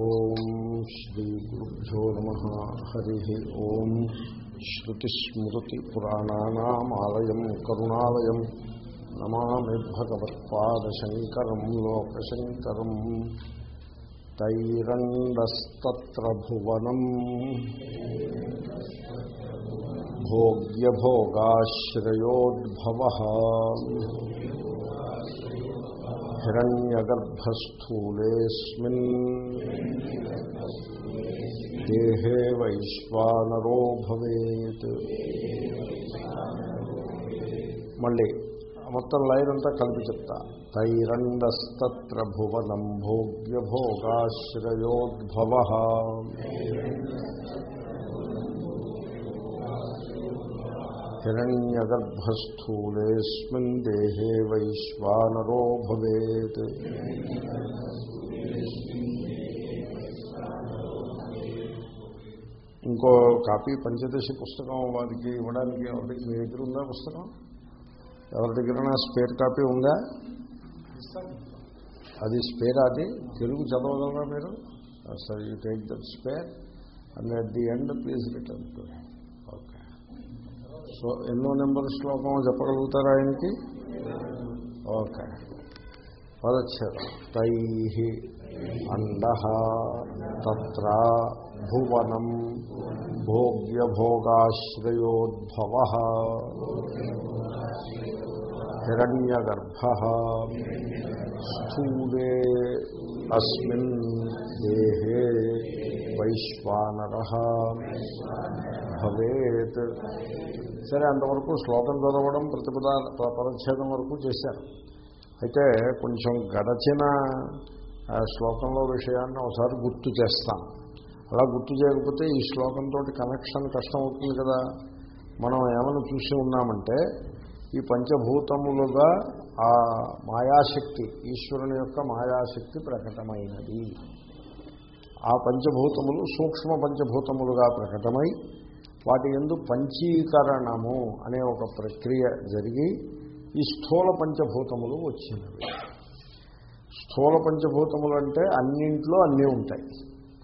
ఓం శ్రీ గురుభ్యో నమ. హరి ఓం. శ్రుతిస్మృతిపురాణానామాలయం కరుణాలయం. నమామి భగవత్పాదశంకరం లోకశంకరం. తైరండస్తత్ర భువనం. భోగ్యభోగాశ్రయోద్భవ. హిరణ్యగర్భస్థూలేస్మిన్ దేహే వైశ్వానరో భవేత్. మళ్ళీ మొత్తం లైన్ అంతా కలిపి చెప్తా. తైరండస్తత్ర భువనం భోగ్యభోగాశ్రయోద్భవ. హిరణ్యగర్భస్థూలేస్మిన్ దేహే వైశ్వానరో భవేత్ ఇంకో కాపీ పంచదశి పుస్తకం వారికి ఇవ్వడానికి ఎవరికి మీ దగ్గర ఉందా పుస్తకం? ఎవరి దగ్గర స్పేర్ కాపీ ఉందా? అది స్పేర్ అది? తెలుగు చదవగలరా మీరు? సరే you take that spare and at the end please return to okay so ఎన్నో నెంబర్ శ్లోకం చెప్పగలుగుతారా ఆయనకి? ఓకే. పదచ్ఛేదం. తై అండ తత్ర భువనం భోగ్యభోగాశ్రయోద్భవ హిరణ్యగర్భ స్థూలే అస్మిన్ దేహే వైశ్వానర భవేత్ సరే అంతవరకు శ్లోకం చదవడం ప్రతిపద పరచ్ఛేదం వరకు చేశారు. అయితే కొంచెం గడచిన శ్లోకంలో విషయాన్ని ఒకసారి గుర్తు చేస్తాం. అలా గుర్తు చేయకపోతే ఈ శ్లోకంతో కనెక్షన్ కష్టం అవుతుంది కదా. మనం ఏమైనా చూసి ఉన్నామంటే ఈ పంచభూతములుగా ఆ మాయాశక్తి ఈశ్వరుని యొక్క మాయాశక్తి ప్రకటమైనది. ఆ పంచభూతములు సూక్ష్మ పంచభూతములుగా ప్రకటమై వాటి ఎందు పంచీకరణము అనే ఒక ప్రక్రియ జరిగి ఈ స్థూల పంచభూతములు వచ్చినవి. స్థూల పంచభూతములు అంటే అన్నింట్లో అన్నీ ఉంటాయి.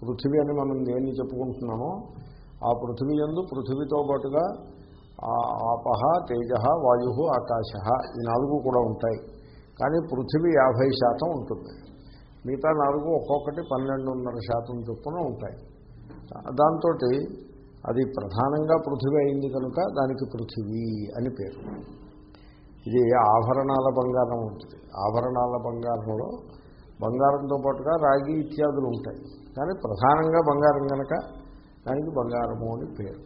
పృథివీ అని మనం దేన్ని చెప్పుకుంటున్నామో ఆ పృథివీ ఎందు పృథివీతో పాటుగా ఆపహ తేజ వాయు ఆకాశ ఈ నాలుగు కూడా ఉంటాయి. కానీ పృథివీ యాభై శాతం ఉంటుంది. మిగతా నాలుగు ఒక్కొక్కటి పన్నెండున్నర శాతం చొప్పున ఉంటాయి. దాంతో అది ప్రధానంగా పృథివీ అయింది కనుక దానికి పృథివీ అని పేరు. ఇది ఆభరణాల బంగారం ఉంటుంది. ఆభరణాల బంగారంలో బంగారంతో పాటుగా రాగి ఇత్యాదులు ఉంటాయి. కానీ ప్రధానంగా బంగారం కనుక దానికి బంగారము అని పేరు.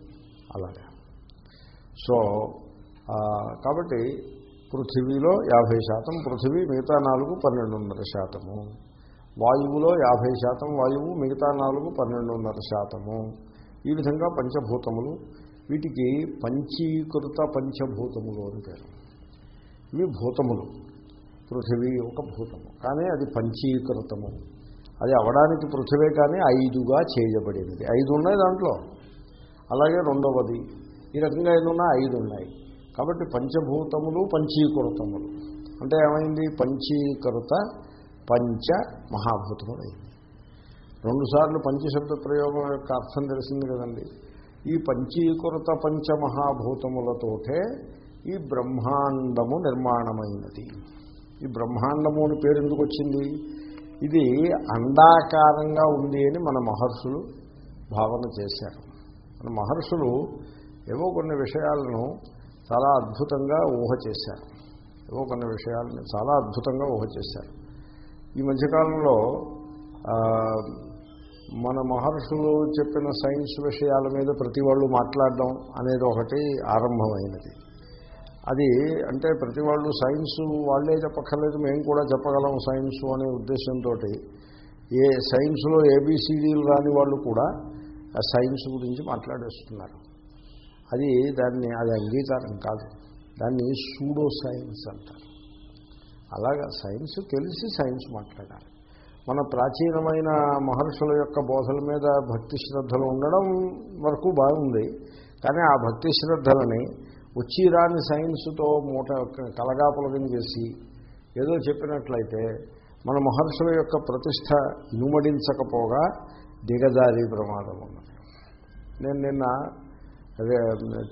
అలాగే. సో కాబట్టి పృథివీలో యాభై శాతం పృథివీ మిగతా నాలుగు పన్నెండున్నర శాతము. వాయువులో యాభై శాతం వాయువు మిగతా నాలుగు పన్నెండున్నర శాతము. ఈ విధంగా పంచభూతములు వీటికి పంచీకృత పంచభూతములు అని పేరు. ఇవి భూతములు. పృథివీ ఒక భూతము. కానీ అది పంచీకృతము. అది అవడానికి పృథివే కానీ ఐదుగా చేయబడినది. ఐదు ఉన్నాయి దాంట్లో. అలాగే రెండవది. ఈ రకంగా ఎన్నున్నా ఐదు ఉన్నాయి. కాబట్టి పంచభూతములు పంచీకృతములు. అంటే ఏమైంది? పంచీకృత పంచ మహాభూతములు అయింది రెండుసార్లు పంచశబ్ద ప్రయోగం యొక్క అర్థం తెలిసింది కదండి. ఈ పంచీకృత పంచమహాభూతములతోటే ఈ బ్రహ్మాండము నిర్మాణమైనది. ఈ బ్రహ్మాండము అని పేరు ఎందుకు వచ్చింది? ఇది అండాకారంగా ఉంది అని మన మహర్షులు భావన చేశారు. మన మహర్షులు ఏవో కొన్ని విషయాలను చాలా అద్భుతంగా ఊహ చేశారు. ఏవో కొన్ని విషయాలను చాలా అద్భుతంగా ఊహ చేశారు. ఈ మధ్యకాలంలో మన మహర్షులు చెప్పిన సైన్స్ విషయాల మీద ప్రతి వాళ్ళు మాట్లాడడం అనేది ఒకటి ఆరంభమైనది. అది అంటే ప్రతి వాళ్ళు సైన్స్ వాళ్ళే చెప్పక్కర్లేదు మేము కూడా చెప్పగలం సైన్స్ అనే ఉద్దేశంతో ఏ సైన్స్లో ఏబీసీడీలు రాని వాళ్ళు కూడా ఆ సైన్స్ గురించి మాట్లాడేస్తున్నారు. అది దాన్ని అది అంగీకారం కాదు. దాన్ని సూడో సైన్స్ అంటారు. అలాగా సైన్స్ తెలిసి సైన్స్ మాట్లాడాలి. మన ప్రాచీనమైన మహర్షుల యొక్క బోధల మీద భక్తి శ్రద్ధలు ఉండడం వరకు బాగుంది. కానీ ఆ భక్తి శ్రద్ధలని వచ్చిరాని సైన్స్తో మూట కలగాపులగం చేసి ఏదో చెప్పినట్లయితే మన మహర్షుల యొక్క ప్రతిష్ట ఇనుమడించకపోగా దిగజారి ప్రమాదం ఉన్నది. నేను నిన్న అదే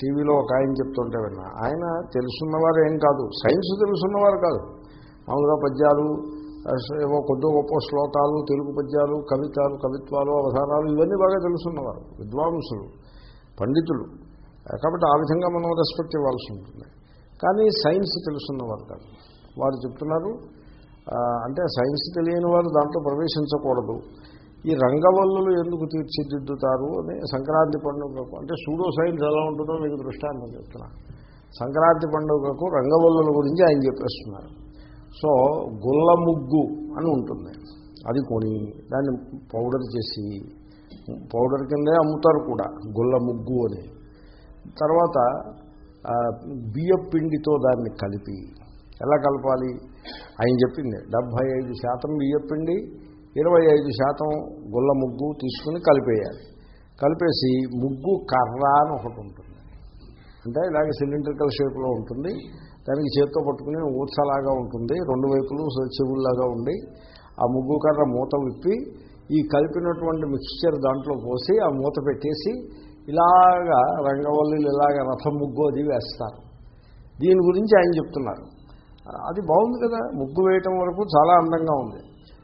టీవీలో ఒక ఆయన చెప్తుంటే విన్నా. ఆయన తెలుసున్నవారు ఏం కాదు. సైన్స్ తెలుసున్నవారు కాదు. మామూలుగా పద్యాలు ఏవో కొద్దో గొప్ప శ్లోకాలు తెలుగు పద్యాలు కవితలు కవిత్వాలు అవధానాలు ఇవన్నీ బాగా తెలుసున్నవారు. విద్వాంసులు పండితులు. కాబట్టి ఆ విధంగా మనం రెస్పెక్ట్ ఇవ్వాల్సి ఉంటుంది. కానీ సైన్స్ తెలుసున్నవారు కాదు. వారు చెప్తున్నారు అంటే సైన్స్ తెలియని వారు దాంట్లో ప్రవేశించకూడదు. ఈ రంగవల్లులు ఎందుకు తీర్చిదిద్దుతారు అని సంక్రాంతి పండుగకు అంటే సూడో సైన్స్ ఎలా ఉంటుందో మీకు దృష్టాంతం చెప్తున్నా. సంక్రాంతి పండుగకు రంగవల్లుల గురించి ఆయన చెప్పేస్తున్నారు. సో గుల్ల ముగ్గు అని ఉంటుంది. అది కొని దాన్ని పౌడర్ చేసి పౌడర్ కిందే అమ్ముతారు కూడా గుల్ల ముగ్గు అని. తర్వాత బియ్యం పిండితో దాన్ని కలిపి ఎలా కలపాలి? ఆయన చెప్పింది డెబ్భై ఐదు శాతం బియ్యం పిండి ఇరవై ఐదు శాతం గుల్ల ముగ్గు తీసుకుని కలిపేయాలి. కలిపేసి ముగ్గు కర్ర అని ఒకటి ఉంటుంది. అంటే ఇలాగే సిలిండ్రికల్ షేప్లో ఉంటుంది. దానికి చేత్తో పట్టుకుని ఊర్చలాగా ఉంటుంది రెండు వైపులు చెవుల్లాగా ఉండి ఆ ముగ్గు కర్ర మూత విప్పి ఈ కలిపినటువంటి మిక్స్చర్ దాంట్లో పోసి ఆ మూత పెట్టేసి ఇలాగా రంగవల్లులు ఇలాగ రథం ముగ్గు అది వేస్తారు. దీని గురించి ఆయన చెప్తున్నారు. అది బాగుంది కదా ముగ్గు వేయటం వరకు చాలా అందంగా ఉంది.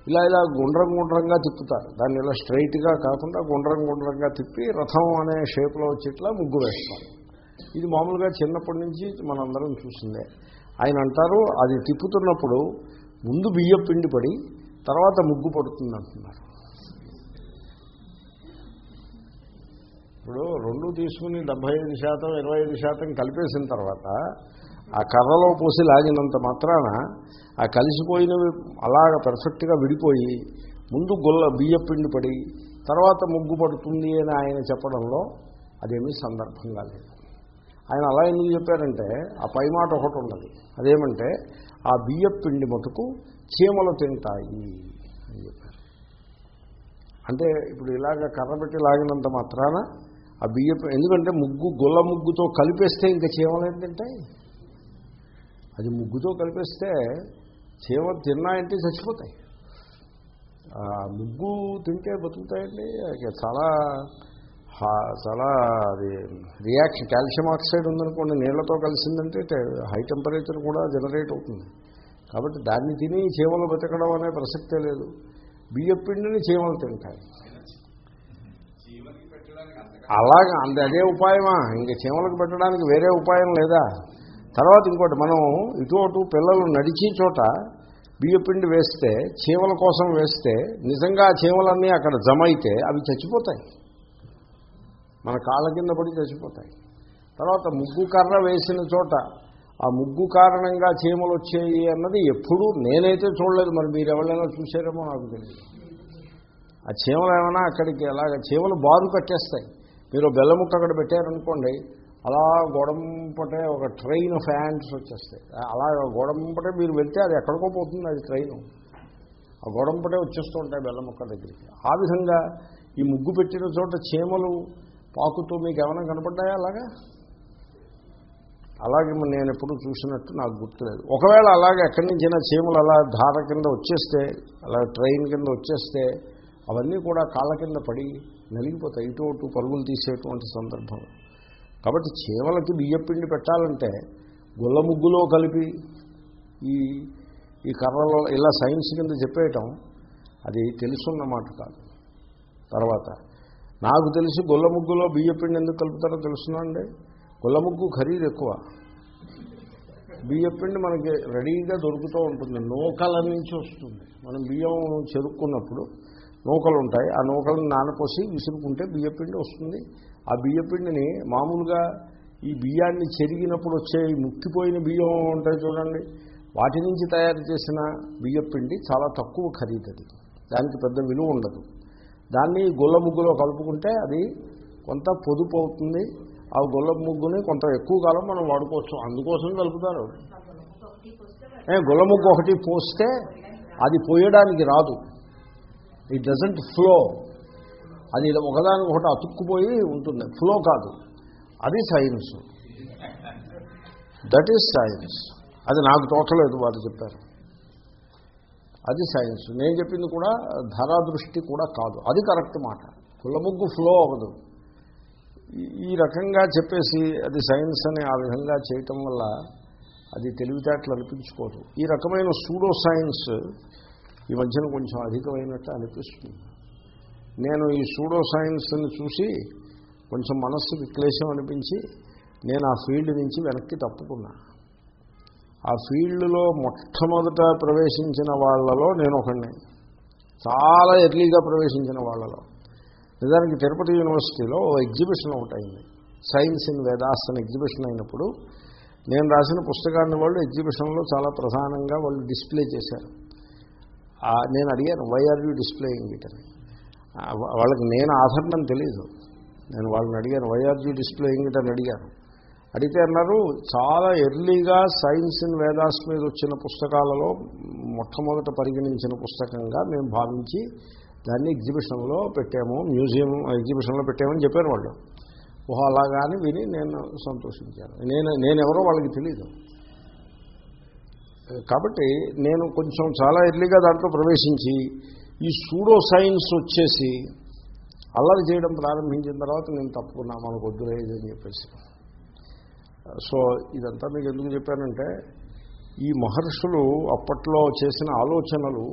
ఇలా ఇలా గుండ్రం గుండ్రంగా తిప్పుతారు. దాన్ని ఇలా స్ట్రైట్గా కాకుండా గుండ్రం గుండ్రంగా తిప్పి రథం అనే షేప్లో వచ్చేట్లా ముగ్గు వేస్తారు. ఇది మామూలుగా చిన్నప్పటి నుంచి మనందరం చూసిందే. ఆయన అంటారు అది తిప్పుతున్నప్పుడు ముందు బియ్యం పిండి పడి తర్వాత ముగ్గు పడుతుంది అంటున్నారు. ఇప్పుడు రెండు తీసుకుని డెబ్బై ఐదు శాతం ఇరవై ఐదు శాతం కలిపేసిన తర్వాత ఆ కర్రలో పోసి లాగినంత మాత్రాన ఆ కలిసిపోయినవి అలాగ పర్ఫెక్ట్గా విడిపోయి ముందు గొల్ల బియ్యం పిండి పడి తర్వాత ముగ్గు పడుతుంది అని ఆయన చెప్పడంలో అదేమీ సందర్భంగా లేదు ఆయన అలా ఎందుకు చెప్పారంటే ఆ పై మాట ఒకటి ఉన్నది. అదేమంటే ఆ బియ్యం పిండి మటుకు చీమలు తింటాయి అని చెప్పారు. అంటే ఇప్పుడు ఇలాగ కర్ర పెట్టి లాగినంత మాత్రాన ఆ బియ్యపు ఎందుకంటే ముగ్గు గుల్ల ముగ్గుతో కలిపేస్తే ఇంకా చీమలు ఏం తింటాయి? అది ముగ్గుతో కలిపేస్తే చీమ తిన్నాయంటే చచ్చిపోతాయి. ముగ్గు తింటే బతుకుతాయండి. చాలా చాలా అది రియాక్షన్ కాల్షియం ఆక్సైడ్ ఉందనుకోండి నీళ్ళతో కలిసిందంటే హై టెంపరేచర్ కూడా జనరేట్ అవుతుంది. కాబట్టి దాన్ని తిని చీమలు బతకడం అనే ప్రసక్తే లేదు. బియ్యపిండిని చీమలు తింటాయి. అలాగా అంత అదే ఉపాయమా? ఇంక చీమలకు పెట్టడానికి వేరే ఉపాయం లేదా? తర్వాత ఇంకోటి మనం ఇటు అటు పిల్లలు నడిచే చోట బియ్యపిండి వేస్తే చీమల కోసం వేస్తే నిజంగా ఆ చీమలన్నీ అక్కడ జమ అయితే అవి చచ్చిపోతాయి. మన కాళ్ళ కింద పడి చచ్చిపోతాయి. తర్వాత ముగ్గు కర్ర వేసిన చోట ఆ ముగ్గు కారణంగా చీమలు వచ్చాయి అన్నది ఎప్పుడూ నేనైతే చూడలేదు మరి మీరు ఎవరైనా చూసారేమో నాకు తెలియదు. ఆ చీమలు ఏమైనా అక్కడికి అలాగ చీమలు బారు కట్టేస్తాయి. మీరు బెల్లముక్క అక్కడ పెట్టారనుకోండి అలా గొడంపటే ఒక ట్రైన్ ఆఫ్ హ్యాండ్స్ వచ్చేస్తాయి. అలా గొడంపటే మీరు వెళ్తే అది ఎక్కడికో పోతుంది అది ట్రైన్. ఆ గొడంపటే వచ్చేస్తూ ఉంటాయి బెల్లముక్క దగ్గరికి. ఆ విధంగా ఈ ముగ్గు పెట్టిన చోట చీమలు పాకుతూ మీకు ఏమైనా కనపడ్డాయా అలాగా? అలాగే నేను ఎప్పుడు చూసినట్టు నాకు గుర్తులేదు. ఒకవేళ అలాగే ఎక్కడి నుంచైనా చీమలు అలా ధార కింద వచ్చేస్తే అలా ట్రైన్ కింద వచ్చేస్తే అవన్నీ కూడా కాళ్ళ కింద పడి నలిగిపోతాయి. ఇటు అటు పరుగులు తీసేటువంటి సందర్భం. కాబట్టి చీమలకి బియ్యపిండి పెట్టాలంటే గుల్ల ముగ్గులో కలిపి ఈ ఈ కర్రలో ఇలా సైన్స్ కింద చెప్పేయటం అది తెలుసున్నమాట కాదు. తర్వాత నాకు తెలిసి గుల్ల ముగ్గులో బియ్యపిండి ఎందుకు కలుపుతారో తెలుసునండి గుల్ల ముగ్గు ఖరీదు ఎక్కువ. బియ్యపిండి మనకి రెడీగా దొరుకుతూ ఉంటుంది. నూకల నుంచి వస్తుంది. మనం బియ్యం చెరుక్కున్నప్పుడు నూకలు ఉంటాయి ఆ నూకలను నానపోసి విసురుకుంటే బియ్యపిండి వస్తుంది. ఆ బియ్యపిండిని మామూలుగా ఈ బియ్యాన్ని చెరిగినప్పుడు వచ్చే ముక్కిపోయిన బియ్యం ఉంటాయి చూడండి. వాటి నుంచి తయారు చేసిన బియ్యపిండి చాలా తక్కువ ఖరీదది దానికి పెద్ద విలువ ఉండదు. దాన్ని గుల్ల ముగ్గులో కలుపుకుంటే అది కొంత పొదుపు అవుతుంది. ఆ గుల్ల ముగ్గుని కొంత ఎక్కువ కాలం మనం వాడుకోవచ్చు. అందుకోసం కలుపుతారు. ఏ, గుల్ల ముగ్గు ఒకటి పోస్తే అది పోయడానికి రాదు. ఇట్ డజంట్ ఫ్లో అది ఒకదానికి ఒకటి అతుక్కుపోయి ఉంటుంది. ఫ్లో కాదు. అది సైన్స్ దట్ ఈజ్ సైన్స్ అది నాకు తోటలేదు వారు చెప్పారు. అది సైన్స్. నేను చెప్పింది కూడా ధరాదృష్టి కూడా కాదు. అది కరెక్ట్ మాట. పుల్లముగ్గు ఫ్లో అవ్వదు. ఈ- ఈ రకంగా చెప్పేసి అది సైన్స్ అని ఆ విధంగా చేయటం వల్ల అది తెలివితేటలు అనిపించుకోదు. ఈ రకమైన సూడో సైన్స్ ఈ మధ్యన కొంచెం అధికమైనట్టు అనిపిస్తుంది. నేను ఈ సూడో సైన్స్ని చూసి కొంచెం మనస్సుకి క్లేశం అనిపించి నేను ఆ ఫీల్డ్ నుంచి వెనక్కి తప్పుకున్నాను ఆ ఫీల్డ్లో మొట్టమొదట ప్రవేశించిన వాళ్ళలో నేను ఒకడిని చాలా ఎర్లీగా ప్రవేశించిన వాళ్ళలో. నిజానికి తిరుపతి యూనివర్సిటీలో ఎగ్జిబిషన్ ఒకటి అయింది సైన్స్ ఇన్ వేదాస్ అని ఎగ్జిబిషన్ అయినప్పుడు నేను రాసిన పుస్తకాన్ని వాళ్ళు ఎగ్జిబిషన్లో చాలా ప్రధానంగా వాళ్ళు డిస్ప్లే చేశారు. నేను అడిగాను why are you displaying it అని. వాళ్ళకి నేను ఆధారణం తెలియదు నేను వాళ్ళని అడిగాను why are you displaying it అని అడిగాను. అడిగితే అన్నారు చాలా ఎర్లీగా సైన్స్ ఇన్ వేదాస్ మీద వచ్చిన పుస్తకాలలో మొట్టమొదట పరిగణించిన పుస్తకంగా మేము భావించి దాన్ని ఎగ్జిబిషన్లో పెట్టాము మ్యూజియం ఎగ్జిబిషన్లో పెట్టామని చెప్పారు వాళ్ళు. ఓహో అలాగా అని విని నేను సంతోషించాను. నేను నేనెవరో వాళ్ళకి తెలియదు కాబట్టి నేను కొంచెం చాలా ఎర్లీగా దాంట్లో ప్రవేశించి ఈ సూడో సైన్స్ వచ్చేసి అల్లరి చేయడం ప్రారంభించిన తర్వాత నేను తప్పుకున్నా మనకు వద్దులేదు అని చెప్పేసి సో ఇదంతా మీకు ఎందుకు చెప్పానంటే ఈ మహర్షులు అప్పట్లో చేసిన ఆలోచనలు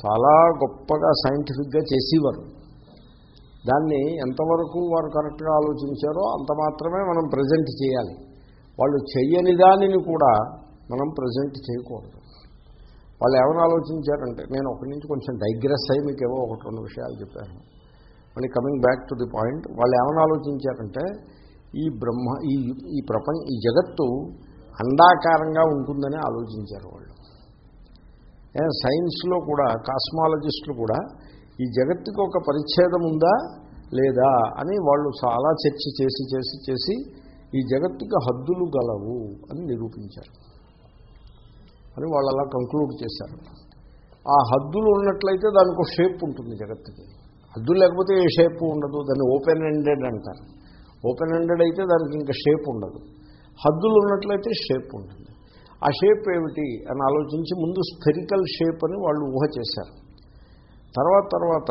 చాలా గొప్పగా సైంటిఫిక్గా చేసేవారు. దాన్ని ఎంతవరకు వారు కరెక్ట్గా ఆలోచించారో అంత మాత్రమే మనం ప్రజెంట్ చేయాలి. వాళ్ళు చెయ్యని దానిని కూడా మనం ప్రజెంట్ చేయకూడదు. వాళ్ళు ఏమైనా ఆలోచించారంటే నేను ఒకటి నుంచి కొంచెం డైగ్రెస్ అయ్యి మీకు ఏవో ఒకటి రెండు విషయాలు చెప్పాను. మళ్ళీ coming back to the point వాళ్ళు ఏమైనా ఆలోచించారంటే ఈ బ్రహ్మ ఈ ఈ ప్రపంచ ఈ జగత్తు అండాకారంగా ఉంటుందని ఆలోచించారు వాళ్ళు. సైన్స్లో కూడా కాస్మాలజిస్టులు కూడా ఈ జగత్తుకు ఒక పరిచ్ఛేదం ఉందా లేదా అని వాళ్ళు చాలా చర్చ చేసి చేసి చేసి ఈ జగత్తుకి హద్దులు గలవు అని నిరూపించారు. అని వాళ్ళు అలా కంక్లూడ్ చేశారు. ఆ హద్దులు ఉన్నట్లయితే దానికి ఒక షేప్ ఉంటుంది జగత్తుకి. హద్దులు లేకపోతే ఏ షేప్ ఉండదు దాన్ని ఓపెన్ ఎండెడ్ అంటారు. ఓపెన్ ఎండెడ్ అయితే దానికి ఇంకా షేప్ ఉండదు. హద్దులు ఉన్నట్లయితే షేప్ ఉంటుంది. ఆ షేప్ ఏమిటి అని ఆలోచించి ముందు స్పెరికల్ షేప్ అని వాళ్ళు ఊహ చేశారు. తర్వాత తర్వాత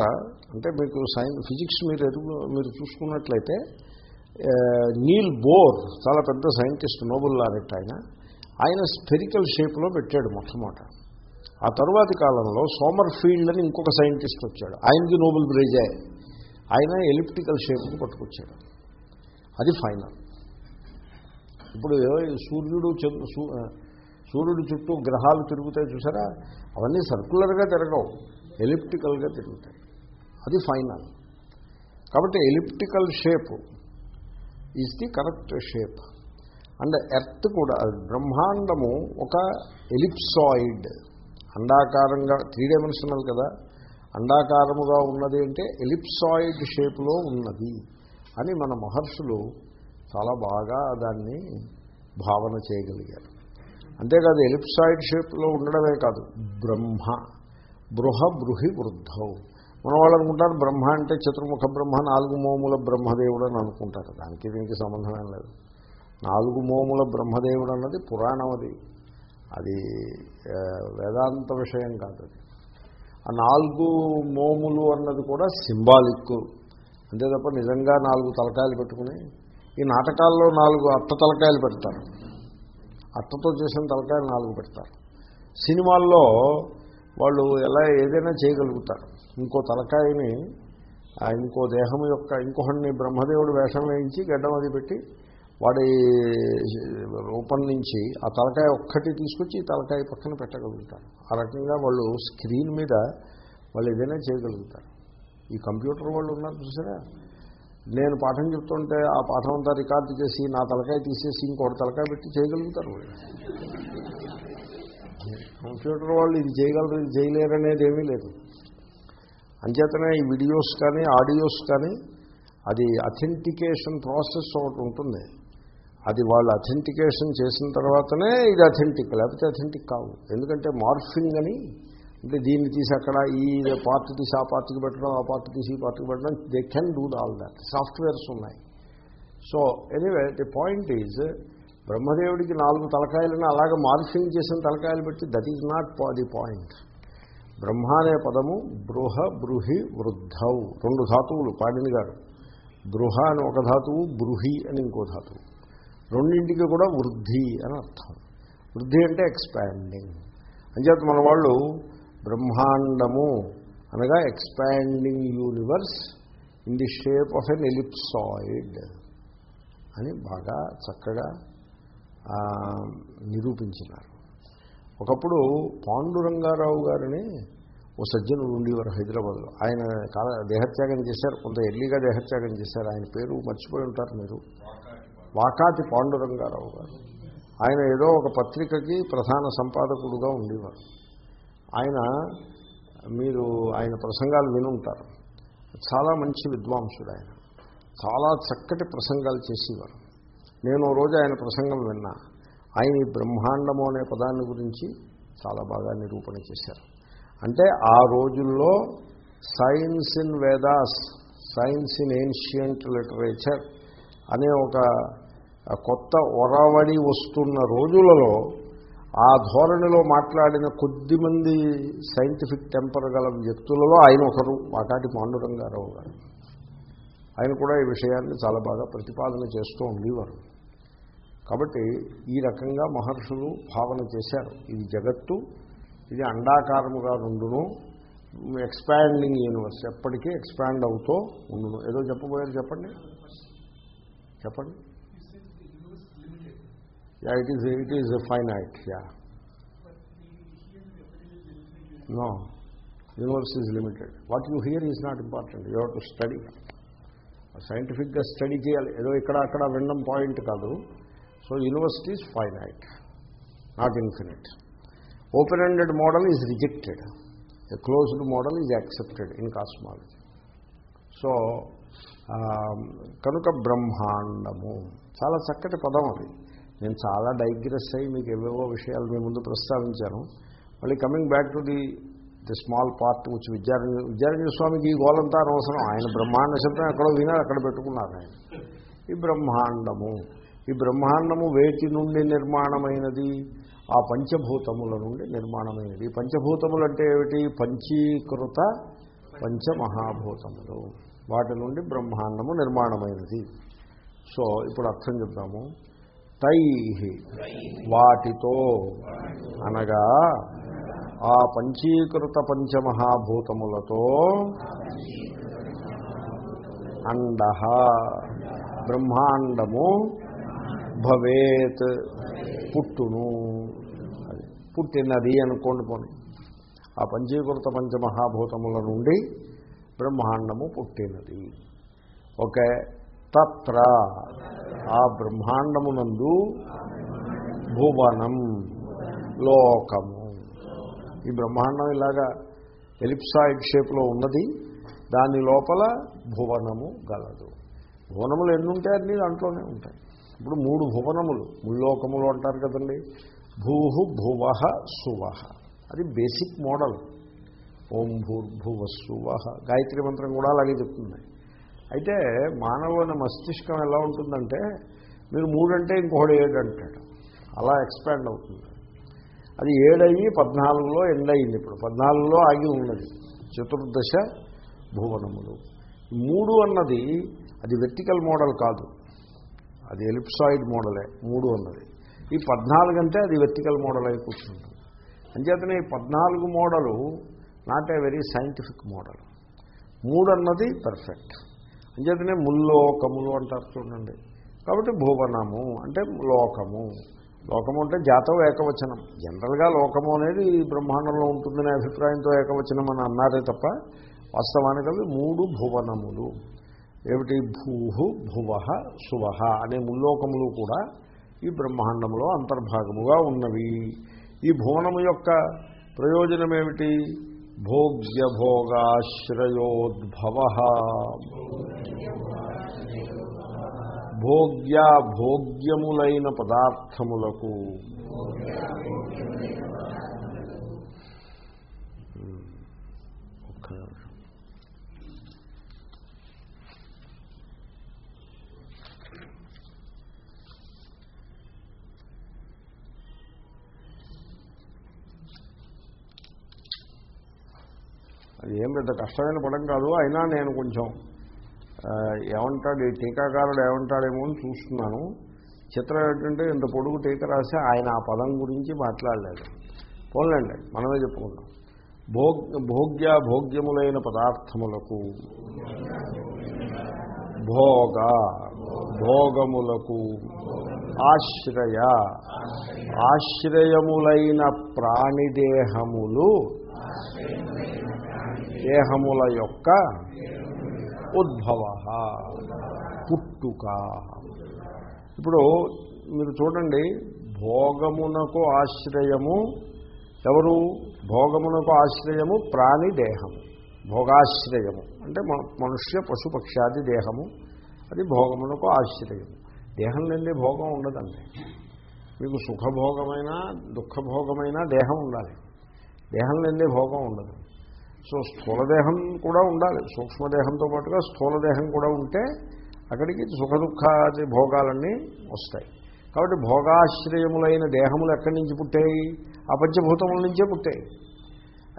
అంటే మీకు సైన్స్ ఫిజిక్స్ మీరు ఎదుగు మీరు చూసుకున్నట్లయితే నీల్ బోర్ చాలా పెద్ద సైంటిస్ట్ నోబెల్ లారెట్ ఆయన ఆయన స్పెరికల్ షేప్లో పెట్టాడు మొట్టమొదట. ఆ తర్వాతి కాలంలో సోమర్ ఫీల్డ్ అని ఇంకొక సైంటిస్ట్ వచ్చాడు. ఆయనకి నోబెల్ ప్రైజే. ఆయన ఎలిప్టికల్ షేప్ని పట్టుకొచ్చాడు. అది ఫైనల్. ఇప్పుడు సూర్యుడు సూర్యుడు చుట్టూ గ్రహాలు తిరుగుతాయి చూసారా? అవన్నీ సర్కులర్గా తిరగవు ఎలిప్టికల్గా తిరుగుతాయి. అది ఫైనల్. కాబట్టి elliptical shape is the correct shape. And earth కూడా బ్రహ్మాండము ఒక ఎలిప్సాయిడ్. అండాకారంగా త్రీ డైమెన్షనల్ కదా? అండాకారముగా ఉన్నది అంటే ఎలిప్సాయిడ్ షేప్లో ఉన్నది. అని మన మహర్షులు చాలా బాగా దాన్ని భావన చేయగలిగారు. అంతేకాదు ఎలిప్సాయిడ్ షేప్లో ఉండడమే కాదు బ్రహ్మ బృహ బృహి వృద్ధవు మన వాళ్ళు అనుకుంటారు బ్రహ్మ అంటే చతుర్ముఖ బ్రహ్మ నాలుగు మోముల బ్రహ్మదేవుడు అని అనుకుంటారు. దానికి దీనికి సంబంధమేం లేదు. నాలుగు మోముల బ్రహ్మదేవుడు అన్నది పురాణం అది అది వేదాంత విషయం కాదు అది. ఆ నాలుగు మోములు అన్నది కూడా సింబాలిక్ అంతే తప్ప నిజంగా నాలుగు తలకాయలు పెట్టుకుని ఈ నాటకాల్లో నాలుగు అట్ట తలకాయలు పెడతారు. అట్టతో చేసిన తలకాయలు నాలుగు పెడతారు. సినిమాల్లో వాళ్ళు ఎలా ఏదైనా చేయగలుగుతారు. ఇంకో తలకాయని ఆ ఇంకో దేహం యొక్క ఇంకొకడిని బ్రహ్మదేవుడు వేషం వేయించి గడ్డం అది పెట్టి వాడి రూపం నుంచి ఆ తలకాయ ఒక్కటి తీసుకొచ్చి ఈ తలకాయ పక్కన పెట్టగలుగుతారు. ఆ రకంగా వాళ్ళు స్క్రీన్ మీద వాళ్ళు ఏదైనా చేయగలుగుతారు. ఈ కంప్యూటర్ వాళ్ళు ఉన్నారు చూసారా? నేను పాఠం చెప్తుంటే ఆ పాఠం అంతా రికార్డు చేసి నా తలకాయ తీసేసి ఇంకోటి తలకాయ పెట్టి చేయగలుగుతారు కంప్యూటర్ వాళ్ళు ఇది చేయగలరు ఇది చేయలేరు అనేది ఏమీ లేదు. అంచేతనే ఈ వీడియోస్ కానీ ఆడియోస్ కానీ అది అథెంటికేషన్ ప్రాసెస్ ఒకటి ఉంటుంది. అది వాళ్ళు అథెంటికేషన్ చేసిన తర్వాతనే ఇది అథెంటిక్ లేకపోతే అథెంటిక్ కావు. ఎందుకంటే మార్ఫింగ్ అని అంటే దీన్ని తీసి అక్కడ ఈ పార్ట్ తీసి ఆ పార్ట్కి పెట్టడం ఆ పార్ట్ తీసి ఈ పార్ట్కి పెట్టడం they can do all that softwares ఉన్నాయి. So anyway the point is బ్రహ్మదేవుడికి నాలుగు తలకాయలను అలాగే మార్ఫింగ్ చేసిన తలకాయలు పెట్టి that is not the point Brahma అనే పదము బృహ బృహి వృద్ధౌ. రెండు ధాతువులు పాడిని గారు. బృహ అని ఒక ధాతువు బృహి అని ఇంకో ధాతువు. రెండింటికి కూడా వృద్ధి అని అర్థం. వృద్ధి అంటే ఎక్స్పాండింగ్ అంచేత మన వాళ్ళు బ్రహ్మాండము అనగా expanding universe in the shape of an ellipsoid అని బాగా చక్కగా నిరూపించినారు. ఒకప్పుడు పాండురంగారావు గారిని ఓ సజ్జనుడు ఉండేవారు హైదరాబాద్లో. ఆయన కాల దేహత్యాగం చేశారు కొంత ఎర్లీగా దేహత్యాగం చేశారు. ఆయన పేరు మర్చిపోయి ఉంటారు మీరు. వాకాటి పాండురంగారావు గారు. ఆయన ఏదో ఒక పత్రికకి ప్రధాన సంపాదకుడుగా ఉండేవారు. ఆయన మీరు ఆయన ప్రసంగాలు వినుంటారు. చాలా మంచి విద్వాంసుడు ఆయన చాలా చక్కటి ప్రసంగాలు చేసేవారు. నేను రోజు ఆయన ప్రసంగం విన్నా. ఆయన ఈ బ్రహ్మాండము అనే పదాన్ని గురించి చాలా బాగా నిరూపణ చేశారు. అంటే ఆ రోజుల్లో science in Vedas science in ancient literature అనే ఒక కొత్త ఒరవడి వస్తున్న రోజులలో ఆ ధోరణిలో మాట్లాడిన కొద్దిమంది సైంటిఫిక్ టెంపర్ గల వ్యక్తులలో ఆయన ఒకరు వాటాటి పాండురంగారావు గారు. ఆయన కూడా ఈ విషయాన్ని చాలా బాగా ప్రతిపాదన చేస్తూ ఉండేవారు. కాబట్టి ఈ రకంగా మహర్షులు భావన చేశారు. ఇది జగత్తు ఇది అండాకారముగా ఉండును ఎక్స్పాండింగ్ యూనివర్స్ ఎప్పటికీ ఎక్స్పాండ్ అవుతూ ఉండును. ఏదో చెప్పబోయారు చెప్పండి? చెప్పండి. Yeah it is it is finite yeah no universe is limited what you hear is not important you have to study సైంటిఫిక్గా స్టడీ చేయాలి. ఏదో ఇక్కడ అక్కడ వినడం పాయింట్ కాదు. So university is finite not infinite open ended model is rejected a closed model is accepted in cosmology so కనుక బ్రహ్మాండము చాలా చక్కటి పదం అది. నేను చాలా డైగ్రెస్ అయ్యి మీకు ఏవేవో విషయాలు మీ ముందు ప్రస్తావించాను. మళ్ళీ coming back to the the small part వచ్చి విద్యారణ్య విద్యారణ్య స్వామికి ఈ గోలంతా అనవసరం. ఆయన బ్రహ్మాండ శబ్దం ఎక్కడో వినారు అక్కడ పెట్టుకున్నారు ఆయన. ఈ బ్రహ్మాండము ఈ బ్రహ్మాండము వేటి నుండి నిర్మాణమైనది ఆ పంచభూతముల నుండి నిర్మాణమైనది. పంచభూతములు అంటే ఏమిటి? పంచీకృత పంచమహాభూతములు. వాటి నుండి బ్రహ్మాండము నిర్మాణమైనది. సో ఇప్పుడు అర్థం చెప్తాము తై వాటితో అనగా ఆ పంచీకృత పంచమహాభూతములతో అండ బ్రహ్మాండము భవేత్ పుట్టును. అది పుట్టినది అనుకోండి పోనీ. ఆ పంచీకృత పంచమహాభూతముల నుండి బ్రహ్మాండము పుట్టినది. ఓకే. తత్ర ఆ బ్రహ్మాండమునందు భువనం లోకము. ఈ బ్రహ్మాండం ఇలాగా ఎలిప్సాయిడ్ షేప్లో ఉన్నది. దాని లోపల భువనము గలదు. భువనములు ఎన్ని ఉంటాయి అన్నీ దాంట్లోనే ఉంటాయి. ఇప్పుడు మూడు భువనములు ముల్లోకములు అంటారు కదండి. భూహు భువ సువ అది బేసిక్ మోడల్. ఓం భూర్భువ సువ గాయత్రి మంత్రం కూడా అలాగే చెప్తుంది. అయితే మానవుని మస్తిష్కం ఎలా ఉంటుందంటే మీరు మూడంటే ఇంకొకటి ఏడు అంటాడు అలా ఎక్స్పాండ్ అవుతుంది. అది ఏడయ్యి పద్నాలుగులో ఎండ్ అయింది ఇప్పుడు. పద్నాలుగులో ఆగి ఉన్నది. చతుర్దశ భువనములు. మూడు అన్నది అది వెర్టికల్ మోడల్ కాదు. అది ఎలిప్సాయిడ్ మోడలే మూడు అన్నది. ఈ పద్నాలుగు అంటే అది వెర్టికల్ మోడల్ అయి కూర్చుంటుంది. అంచేతనే ఈ పద్నాలుగు model not a very scientific model మూడు అన్నది పర్ఫెక్ట్ అంచేతనే ముల్లోకములు అంటారు చూడండి. కాబట్టి భువనము అంటే లోకము. లోకము అంటే జాతం ఏకవచనం. జనరల్గా లోకము అనేది బ్రహ్మాండంలో ఉంటుందనే అభిప్రాయంతో ఏకవచనం అని అన్నారే తప్ప వాస్తవానికి అవి మూడు భువనములు. ఏమిటి? భూహు భువ శువ అనే ముల్లోకములు కూడా ఈ బ్రహ్మాండంలో అంతర్భాగముగా ఉన్నవి. ఈ భువనము యొక్క ప్రయోజనం ఏమిటి భోగ్య భోగాశ్రయోద్భవ భోగ్య భోగ్యములైన పదార్థములకు ఒక్క నిమిషం. అది ఏం పెద్ద కష్టమైన పడం కాదు. అయినా నేను కొంచెం ఏమంటాడు ఈ టీకాకారుడు ఏమంటాడేమో అని చూస్తున్నాను. చిత్రం ఏంటంటే ఇంత పొడుగు టీక రాసి ఆయన ఆ పదం గురించి మాట్లాడలేదు. పోన్లేండి మనమే చెప్పుకుందాం. భోగ్ భోగ్య భోగ్యములైన పదార్థములకు భోగ భోగములకు ఆశ్రయ ఆశ్రయములైన ప్రాణిదేహములు దేహముల యొక్క ఉద్భవ పుట్టుక. ఇప్పుడు మీరు చూడండి భోగమునకు ఆశ్రయము ఎవరు? భోగమునకు ఆశ్రయము ప్రాణి దేహము భోగాశ్రయము. అంటే మ- మనుష్య పశుపక్షాది దేహము. అది భోగమునకు ఆశ్రయము. దేహం నుండి భోగం ఉండదండి. మీకు సుఖభోగమైన దుఃఖభోగమైన దేహం ఉండాలి. దేహం నుండి భోగం ఉండదు. సో స్థూలదేహం కూడా ఉండాలి. సూక్ష్మదేహంతో పాటుగా స్థూలదేహం కూడా ఉంటే అక్కడికి సుఖ దుఃఖాది భోగాలన్నీ వస్తాయి. కాబట్టి భోగాశ్రయములైన దేహములు ఎక్కడి నుంచి పుట్టాయి? ఆ పంచభూతముల నుంచే పుట్టాయి.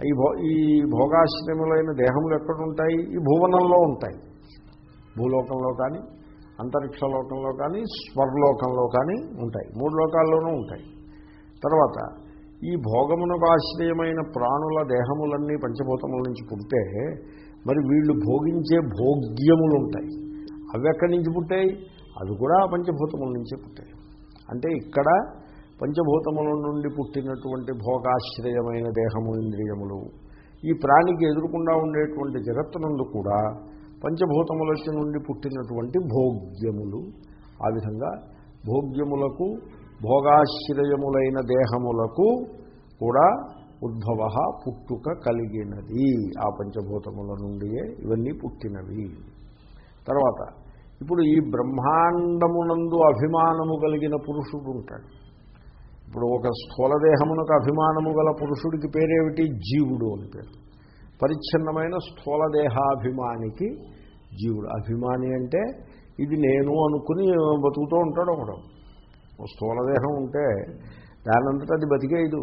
ఈ భో ఈ భోగాశ్రయములైన దేహములు ఎక్కడ ఉంటాయి ఈ భువనంలో ఉంటాయి. భూలోకంలో కానీ అంతరిక్ష లోకంలో కానీ స్వర్లోకంలో కానీ ఉంటాయి. మూడు లోకాల్లోనూ ఉంటాయి. తర్వాత ఈ భోగమునకు ఆశ్రయమైన ప్రాణుల దేహములన్నీ పంచభూతముల నుంచి పుడితే మరి వీళ్ళు భోగించే భోగ్యములు ఉంటాయి అవి ఎక్కడి నుంచి పుట్టాయి? అవి కూడా పంచభూతముల నుంచే పుట్టాయి. అంటే ఇక్కడ పంచభూతముల నుండి పుట్టినటువంటి భోగాశ్రయమైన దేహము ఇంద్రియములు ఈ ప్రాణికి ఎదురుకుండా ఉండేటువంటి జగత్తునందు కూడా పంచభూతముల నుండి పుట్టినటువంటి భోగ్యములు. ఆ విధంగా భోగ్యములకు భోగాశ్రయములైన దేహములకు కూడా ఉద్భవ పుట్టుక కలిగినది. ఆ పంచభూతముల నుండియే ఇవన్నీ పుట్టినవి. తర్వాత ఇప్పుడు ఈ బ్రహ్మాండమునందు అభిమానము కలిగిన పురుషుడు ఉంటాడు ఇప్పుడు ఒక స్థూలదేహమునకు అభిమానము గల పురుషుడికి పేరేమిటి? జీవుడు అని పేరు. పరిచ్ఛిన్నమైన స్థూలదేహాభిమానికి జీవుడు. అభిమాని అంటే ఇది నేను అనుకుని బతుకుతూ ఉంటాడు ఒకడు. స్థూలదేహం ఉంటే దానంతటా అది బతికేయదు.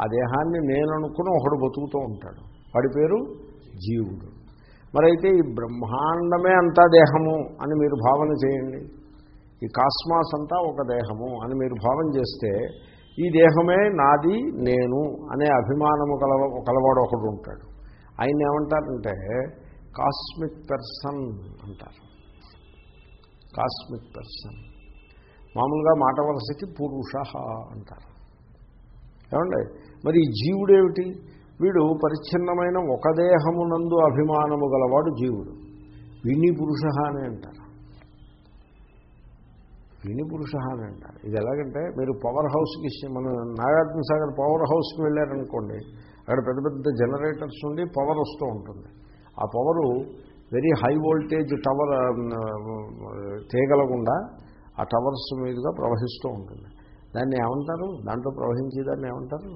ఆ దేహాన్ని నేను అనుకుని ఒకడు బతుకుతూ ఉంటాడు. వాడి పేరు జీవుడు. మరైతే ఈ బ్రహ్మాండమే అంతా దేహము అని మీరు భావన చేయండి. ఈ కాస్మాస్ అంతా ఒక దేహము అని మీరు భావన చేస్తే ఈ దేహమే నాది నేను అనే అభిమానము కలవ కలవాడు ఒకడు ఉంటాడు. ఆయన ఏమంటారంటే కాస్మిక్ పర్సన్ అంటారు. Cosmic person. మామూలుగా మాట వలసకి పురుష అంటారు. ఏమండి? మరి ఈ జీవుడేమిటి? వీడు పరిచ్ఛిన్నమైన ఒక దేహమునందు అభిమానము గలవాడు జీవుడు. విని పురుష అని అంటారు. విని పురుష అని అంటారు. ఇది ఎలాగంటే మీరు పవర్ హౌస్కి మన నాగార్జున సాగర్ పవర్ హౌస్కి వెళ్ళారనుకోండి అక్కడ పెద్ద పెద్ద జనరేటర్స్ ఉండి పవర్ వస్తూ ఉంటుంది. ఆ power very high voltage tower తీగలకుండా ఆ టవర్స్ మీదుగా ప్రవహిస్తూ ఉంటుంది. దాన్ని ఏమంటారు? దాంట్లో ప్రవహించేదాన్ని ఏమంటారు?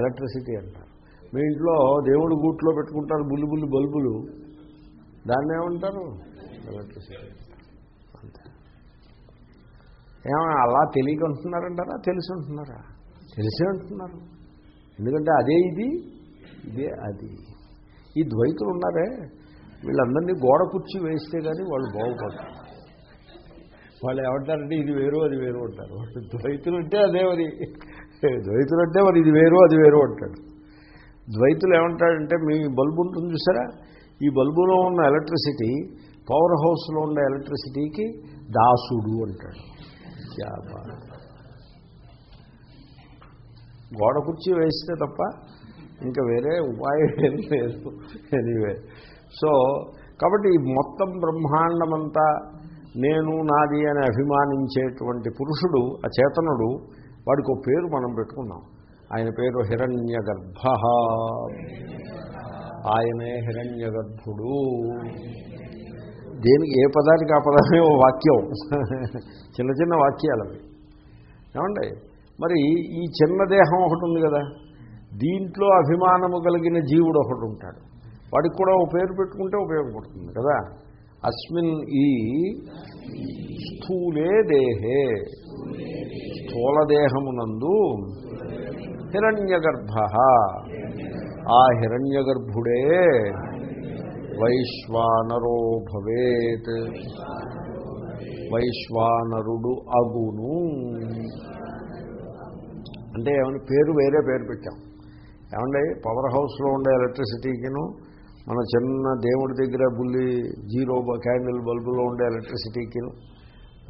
ఎలక్ట్రిసిటీ అంటారు. మీ ఇంట్లో దేవుడు గూట్లో పెట్టుకుంటారు బుల్లి బుల్లి బల్బులు. దాన్ని ఏమంటారు? ఎలక్ట్రిసిటీ. అంతే. అలా తెలియక ఉంటున్నారంటారా తెలిసి ఉంటున్నారా తెలిసే ఉంటున్నారు ఎందుకంటే అదే ఇది ఇదే అది. ఈ ద్వైతులు ఉన్నారే వీళ్ళందరినీ గోడ కుర్చీ వేస్తే కానీ వాళ్ళు బాగుపడతారు. వాళ్ళు ఏమంటారంటే ఇది వేరు అది వేరు అంటారు. ద్వైతులు అంటే అదే మరి. ద్వైతులు అంటే మరి ఇది వేరు అది వేరు అంటాడు. ద్వైతులు ఏమంటాడంటే మీ బల్బు ఉంటుంది చూసారా? ఈ బల్బులో ఉన్న ఎలక్ట్రిసిటీ పవర్ హౌస్లో ఉన్న ఎలక్ట్రిసిటీకి దాసుడు అంటాడు. గోడ కుర్చీ వేస్తే తప్ప ఇంకా వేరే ఉపాయం ఏం లేదు. ఎనీవే సో కాబట్టి ఈ మొత్తం బ్రహ్మాండమంతా నేను నాది అని అభిమానించేటువంటి పురుషుడు అచేతనుడు వాడికి ఒక పేరు మనం పెట్టుకున్నాం. ఆయన పేరు హిరణ్య గర్భ ఆయనే హిరణ్య గర్భుడు దేనికి ఏ పదానికి ఆ పదమే ఓ వాక్యం. చిన్న చిన్న వాక్యాలు అవి ఏమండి? మరి ఈ చిన్న దేహం ఒకటి ఉంది కదా దీంట్లో అభిమానము కలిగిన జీవుడు ఒకడు ఉంటాడు. వాడికి కూడా ఒక పేరు పెట్టుకుంటే ఉపయోగపడుతుంది కదా. అస్మిన్ ఈ స్థూలే దేహే స్థూలదేహమునందు హిరణ్యగర్భ. ఆ హిరణ్యగర్భుడే వైశ్వానరో భవేత్. వైశ్వానరుడు అగును. అంటే ఏమని పేరు వేరే పేరు పెట్టాం. ఏమండి? పవర్ హౌస్లో ఉండే ఎలక్ట్రిసిటీకిను మన చిన్న దేవుడి దగ్గర బుల్లి జీరో క్యాండిల్ బల్బులో ఉండే ఎలక్ట్రిసిటీకి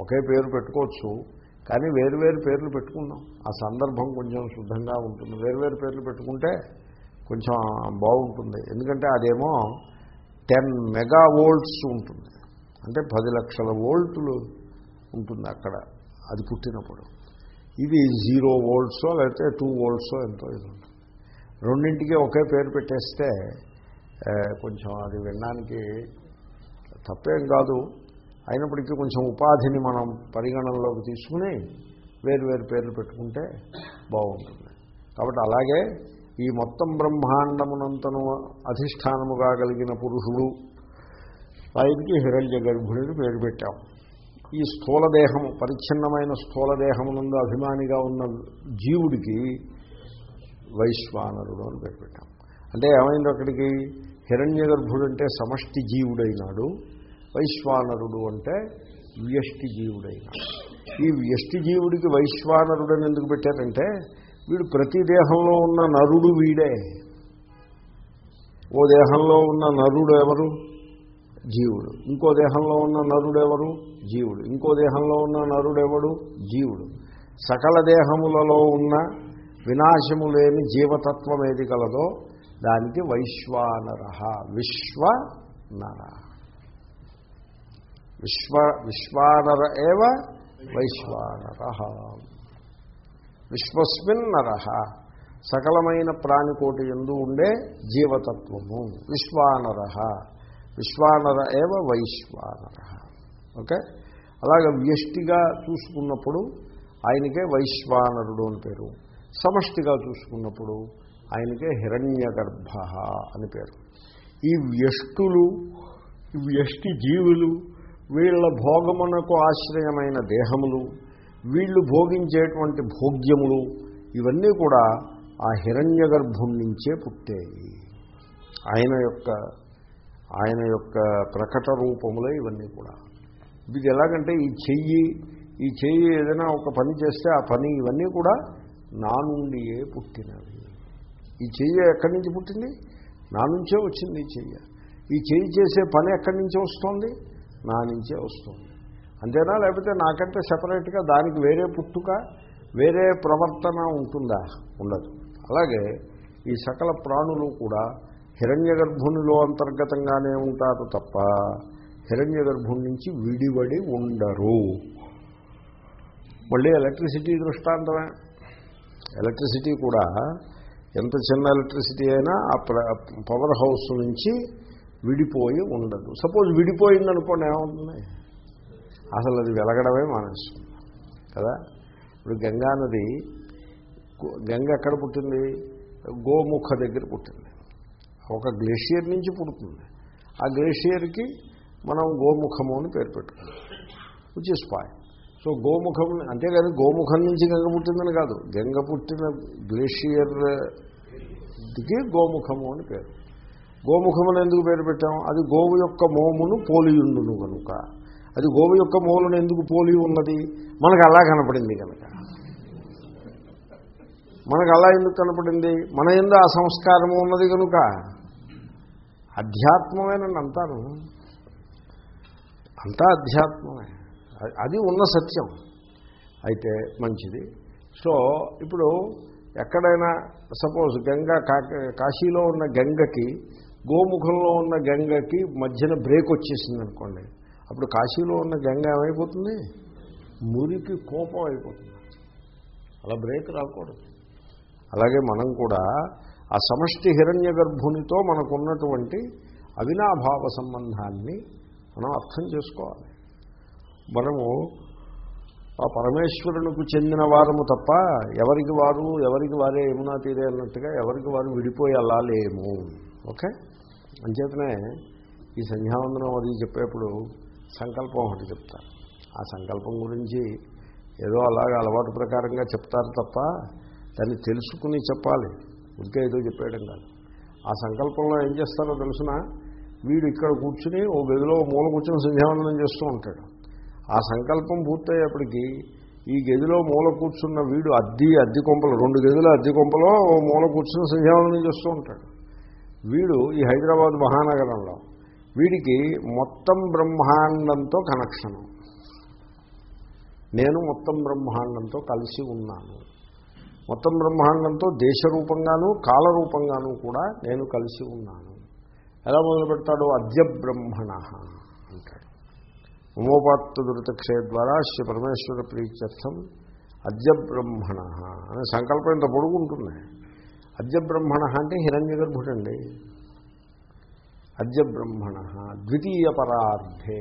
ఒకే పేరు పెట్టుకోవచ్చు. కానీ వేరు వేరు పేర్లు పెట్టుకున్నాం. ఆ సందర్భం కొంచెం శుద్ధంగా ఉంటుంది. వేరు వేరు పేర్లు పెట్టుకుంటే కొంచెం బాగుంటుంది. ఎందుకంటే అదేమో టెన్ మెగా వోల్ట్స్ ఉంటుంది. అంటే పది లక్షల వోల్టులు ఉంటుంది అక్కడ. అది పుట్టినప్పుడు. ఇది జీరో వోల్ట్సో లేకపోతే టూ వోల్ట్సో ఎంతో ఇది ఉంటుంది. రెండింటికి ఒకే పేరు పెట్టేస్తే కొంచెం అది వినడానికి తప్పేం కాదు. అయినప్పటికీ కొంచెం ఉపాధిని మనం పరిగణనలోకి తీసుకుని వేరు వేరు పేర్లు పెట్టుకుంటే బాగుంటుంది. కాబట్టి అలాగే ఈ మొత్తం బ్రహ్మాండమునంతను అధిష్టానముగా కలిగిన పురుషుడు ఆయనకి హిరణ్య గర్భుడిని పేరు పెట్టాం. ఈ స్థూలదేహము పరిచ్ఛిన్నమైన స్థూలదేహమునందు అభిమానిగా ఉన్న జీవుడికి వైశ్వానరుడు అని పేరు పెట్టాం. అంటే ఏమైంది అక్కడికి? హిరణ్యగర్భుడు అంటే సమష్టి జీవుడైనాడు వైశ్వానరుడు అంటే వ్యష్టి జీవుడైనాడు. ఈ వ్యష్టి జీవుడికి వైశ్వానరుడని ఎందుకు పెట్టారంటే వీడు ప్రతి దేహంలో ఉన్న నరుడు వీడే. ఓ దేహంలో ఉన్న నరుడు ఎవరు? జీవుడు. ఇంకో దేహంలో ఉన్న నరుడెవరు జీవుడు. ఇంకో దేహంలో ఉన్న నరుడెవడు జీవుడు. సకల దేహములలో ఉన్న వినాశము లేని జీవతత్వం ఏది కలదో దానికి వైశ్వానర. విశ్వ నర విశ్వ విశ్వానర ఏవ? వైశ్వానర. విశ్వస్మిన్ నర. సకలమైన ప్రాణికోటి ఎందు ఉండే జీవతత్వము. విశ్వానర. విశ్వానర ఏవ? వైశ్వానర. ఓకే? అలాగే వ్యష్టిగా చూసుకున్నప్పుడు ఆయనకే వైశ్వానరుడు అని పేరు. సమష్టిగా చూసుకున్నప్పుడు ఆయనకే హిరణ్య గర్భ అని పేరు. ఈ వ్యష్టులు వ్యష్టి జీవులు వీళ్ళ భోగమునకు ఆశ్రయమైన దేహములు వీళ్ళు భోగించేటువంటి భోగ్యములు ఇవన్నీ కూడా ఆ హిరణ్య గర్భం నుంచే పుట్టేవి. ఆయన యొక్క ఆయన యొక్క ప్రకట రూపములే ఇవన్నీ కూడా. ఇది ఎలాగంటే ఈ చెయ్యి ఈ చెయ్యి ఏదైనా ఒక పని చేస్తే ఆ పని ఇవన్నీ కూడా నా నుండియే పుట్టినవి. ఈ చెయ్యి ఎక్కడి నుంచి పుట్టింది? నా నుంచే వచ్చింది ఈ చెయ్యి. ఈ చెయ్యి చేసే పని ఎక్కడి నుంచి వస్తుంది? నా నుంచే వస్తుంది. అంతేనా? లేకపోతే నాకంటే సపరేట్గా దానికి వేరే పుట్టుక వేరే ప్రవర్తన ఉంటుందా? ఉండదు. అలాగే ఈ సకల ప్రాణులు కూడా హిరణ్య గర్భునిలో అంతర్గతంగానే ఉంటారు తప్ప హిరణ్య గర్భుని నుంచి విడివడి ఉండరు. మళ్ళీ ఎలక్ట్రిసిటీ దృష్టాంతమే. ఎలక్ట్రిసిటీ కూడా ఎంత చిన్న ఎలక్ట్రిసిటీ అయినా ఆ ప్ర- పవర్ హౌస్ నుంచి విడిపోయి ఉండదు. సపోజ్ విడిపోయిందనుకోండి ఏమవుతుంది? అసలు అది వెలగడమే మానేస్తుంది. కదా? ఇప్పుడు గంగా నది గంగ ఎక్కడ పుట్టింది? గోముఖ దగ్గర పుట్టింది. ఒక గ్లేషియర్ నుంచి పుడుతుంది. ఆ గ్లేషియర్కి మనం గోముఖము అని పేరు పెట్టుకున్నాం విచ్ ఇస్ పాయింట్ సో గోముఖం అంతేకాదు గోముఖం నుంచి గంగ పుట్టిందని కాదు. గంగ పుట్టిన గ్లేషియర్కి గోముఖము అని పేరు. గోముఖమును ఎందుకు పేరు పెట్టాం అది గోవు యొక్క మోమును పోలియుండును కనుక అది గోవు యొక్క మోమును ఎందుకు పోలి ఉన్నది? మనకు అలా కనపడింది కనుక. మనకు అలా ఎందుకు కనపడింది? మన ఎందు ఆ సంస్కారము ఉన్నది కనుక అధ్యాత్మమేనండి అంతాను అంతా అధ్యాత్మమే. అది ఉన్న సత్యం. అయితే మంచిది. సో ఇప్పుడు ఎక్కడైనా సపోజ్ గంగా కాశీలో ఉన్న గంగకి గోముఖంలో ఉన్న గంగకి మధ్యన బ్రేక్ వచ్చేసింది అనుకోండి. అప్పుడు కాశీలో ఉన్న గంగ ఏమైపోతుంది? మురికి కోపం అయిపోతుంది. అలా బ్రేక్ రాకూడదు. అలాగే మనం కూడా ఆ సమష్టి హిరణ్య గర్భునితో మనకున్నటువంటి అవినాభావ సంబంధాన్ని మనం అర్థం చేసుకోవాలి. మనము ఆ పరమేశ్వరునికి చెందిన వారము తప్ప ఎవరికి వారు ఎవరికి వారే యమునా తీరే అన్నట్టుగా ఎవరికి వారు విడిపోయి అలా లేము ఓకే? అంచేతనే ఈ సంధ్యావందనం అది చెప్పేప్పుడు సంకల్పం ఒకటి చెప్తారు ఆ సంకల్పం గురించి ఏదో అలాగా అలవాటు ప్రకారంగా చెప్తారు తప్ప దాన్ని తెలుసుకుని చెప్పాలి. ఇంకా ఏదో చెప్పేయడం కాదు. ఆ సంకల్పంలో ఏం చేస్తారో తెలిసినా? వీడు ఇక్కడ కూర్చుని ఓ గదిలో మూల కూర్చుని సంధ్యావందనం చేస్తూ ఉంటాడు. ఆ సంకల్పం పూర్తయ్యేప్పటికీ ఈ గదిలో మూల కూర్చున్న వీడు అద్దె అద్దె కొంపలు రెండు గదులు అద్దె కొంపలో ఓ మూల కూర్చుని సంధ్యావనం చేస్తూ ఉంటాడు. వీడు ఈ హైదరాబాద్ మహానగరంలో వీడికి మొత్తం బ్రహ్మాండంతో కనెక్షను. నేను మొత్తం బ్రహ్మాండంతో కలిసి ఉన్నాను. మొత్తం బ్రహ్మాండంతో దేశరూపంగాను కాలరూపంగాను కూడా నేను కలిసి ఉన్నాను. ఎలా మొదలు పెడతాడు అద్య బ్రహ్మణ ఉమోపాత్త దురితక్షయ ద్వారా శ్రీ పరమేశ్వర ప్రీత్యర్థం అద్యబ్రహ్మణ అనే సంకల్పం ఇంత పొడుగుంటుంది. అద్యబ్రహ్మణ అంటే హిరణ్య గర్భుడండి అద్యబ్రహ్మణ ద్వితీయ పరార్థే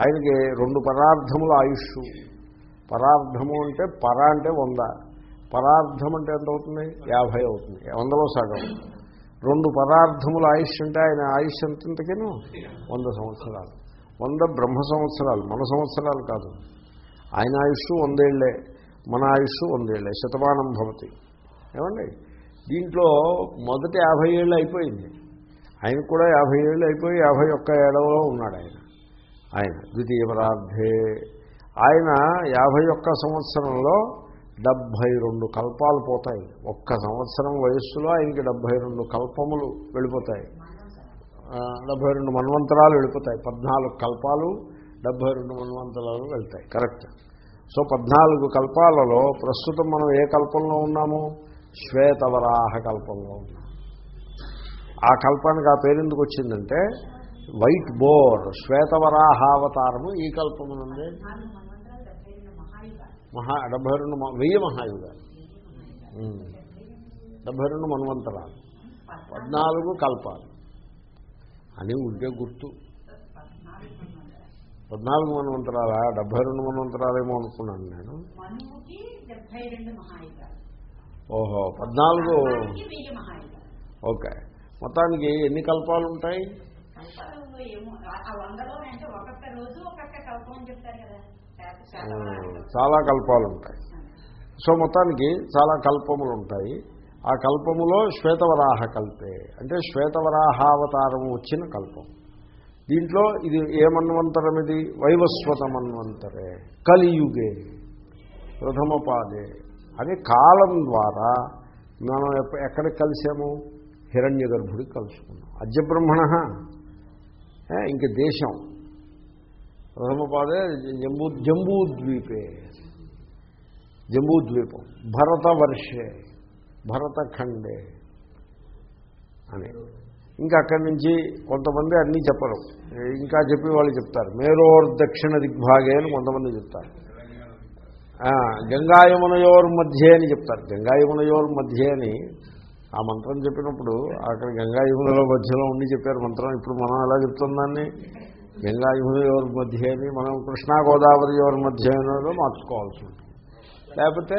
ఆయనకి రెండు పరార్థముల ఆయుష్ పరార్థము అంటే పర అంటే వంద. పరార్థం అంటే ఎంత అవుతుంది యాభై అవుతుంది. వందలో సగం. రెండు పరార్థముల ఆయుష్ అంటే ఆయన ఆయుష్ ఎంత వంద సంవత్సరాలు. వంద బ్రహ్మ సంవత్సరాలు మన సంవత్సరాలు కాదు. ఆయన ఆయుష్ వందేళ్ళే మన ఆయుష్ వందేళ్ళే శతమానం భవతి. ఏమండి? దీంట్లో మొదటి యాభై ఏళ్ళు అయిపోయింది. ఆయన కూడా యాభై ఏళ్ళు అయిపోయి యాభై ఒక్క ఏడవలో ఉన్నాడు ఆయన. ఆయన ద్వితీయ పరార్థే ఆయన యాభై ఒక్క సంవత్సరంలో డెబ్భై రెండు కల్పాలు పోతాయి. ఒక్క సంవత్సరం వయస్సులో ఆయనకి డెబ్భై రెండు కల్పములు వెళ్ళిపోతాయి. డెబ్భై రెండు మన్వంతరాలు వెళ్ళిపోతాయి. పద్నాలుగు కల్పాలు డెబ్భై రెండు మన్వంతరాలు వెళ్తాయి. కరెక్ట్ సో పద్నాలుగు కల్పాలలో ప్రస్తుతం మనం ఏ కల్పంలో ఉన్నాము? శ్వేతవరాహ కల్పంలో ఉన్నాం ఆ కల్పానికి ఆ పేరు ఎందుకు వచ్చిందంటే వైట్ బోర్ శ్వేతవరాహావతారము ఈ కల్పము నుండి. మహా డెబ్భై రెండు వెయ్యి మహాయుగాలు. డెబ్భై రెండు మన్వంతరాలు. పద్నాలుగు కల్పాలు. అని ఉంటే గుర్తు. పద్నాలుగు మన్వంతరాలా డెబ్భై రెండు మన్వంతరాలేమో అనుకున్నాను నేను. డెబ్బై ఓహో పద్నాలుగు. ఓకే. మొత్తానికి ఎన్ని కల్పాలు ఉంటాయి. చాలా కల్పాలు ఉంటాయి. సో మొత్తానికి చాలా కల్పములు ఉంటాయి. ఆ కల్పములో శ్వేతవరాహ కల్పే. అంటే శ్వేతవరాహావతారం వచ్చిన కల్పం. దీంట్లో ఇది ఏమన్వంతరం ఇది వైవస్వతమన్వంతరే కలియుగే. ప్రథమపాదే. అని కాలం ద్వారా మనం ఎక్కడ ఎక్కడికి కలిసాము? హిరణ్య గర్భుడికి కలుసుకున్నాం అజబ్రహ్మణ ఇంక దేశం. ప్రథమపాదే జంబూ జంబూద్వీపే. జంబూద్వీపం. భరతవర్షే. భరతఖండే అని. ఇంకా అక్కడి నుంచి కొంతమంది అన్నీ చెప్పరు. ఇంకా చెప్పి వాళ్ళు చెప్తారు. మేరోర్ దక్షిణ దిగ్భాగే అని కొంతమంది చెప్తారు. గంగాయమునయోర్ మధ్య అని చెప్తారు. గంగాయమునయోర్ మధ్య అని ఆ మంత్రం చెప్పినప్పుడు అక్కడ గంగాయమునలో మధ్యలో ఉండి చెప్పారు మంత్రం. ఇప్పుడు మనం ఎలా చెప్తుందాన్ని గంగాయమునయోర్ మధ్య అని మనం కృష్ణా గోదావరి యోర్ మధ్య అనేది మార్చుకోవాల్సి ఉంటుంది. లేకపోతే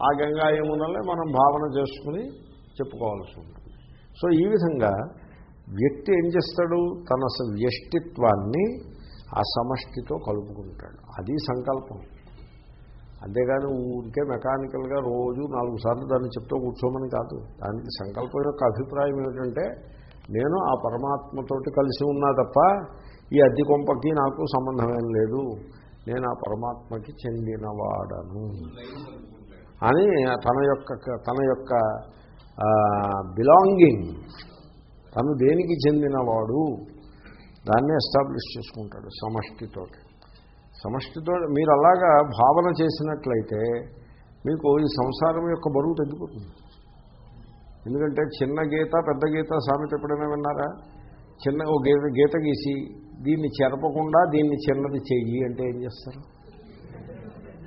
ఆ గంగా యమునలే మనం భావన చేసుకుని చెప్పుకోవాల్సి ఉంటుంది. సో ఈ విధంగా వ్యక్తి ఏం చేస్తాడు? తన వ్యష్టిత్వాన్ని ఆ సమష్టితో కలుపుకుంటాడు. అది సంకల్పం. అంతేగాని ఊరికే మెకానికల్గా రోజు నాలుగు సార్లు దాన్ని చెప్తూ కూర్చోమని కాదు. దానికి సంకల్పం యొక్క అభిప్రాయం ఏమిటంటే నేను ఆ పరమాత్మతోటి కలిసి ఉన్నా తప్ప ఈ అద్దె కొంపకి నాకు సంబంధమేం లేదు. నేను ఆ పరమాత్మకి చెందినవాడను. అని తన యొక్క తన యొక్క బిలాంగింగ్ తను దేనికి చెందినవాడు దాన్ని ఎస్టాబ్లిష్ చేసుకుంటాడు సమష్టితో సమష్టితో మీరు అలాగా భావన చేసినట్లయితే మీకు ఈ సంసారం యొక్క బరువు తగ్గిపోతుంది. ఎందుకంటే చిన్న గీత పెద్ద గీత సామెత ఎప్పుడైనా విన్నారా? చిన్న ఓ గీత గీత గీసి దీన్ని చెరపకుండా దీన్ని చిన్నది చెయ్యి అంటే ఏం చేస్తారు?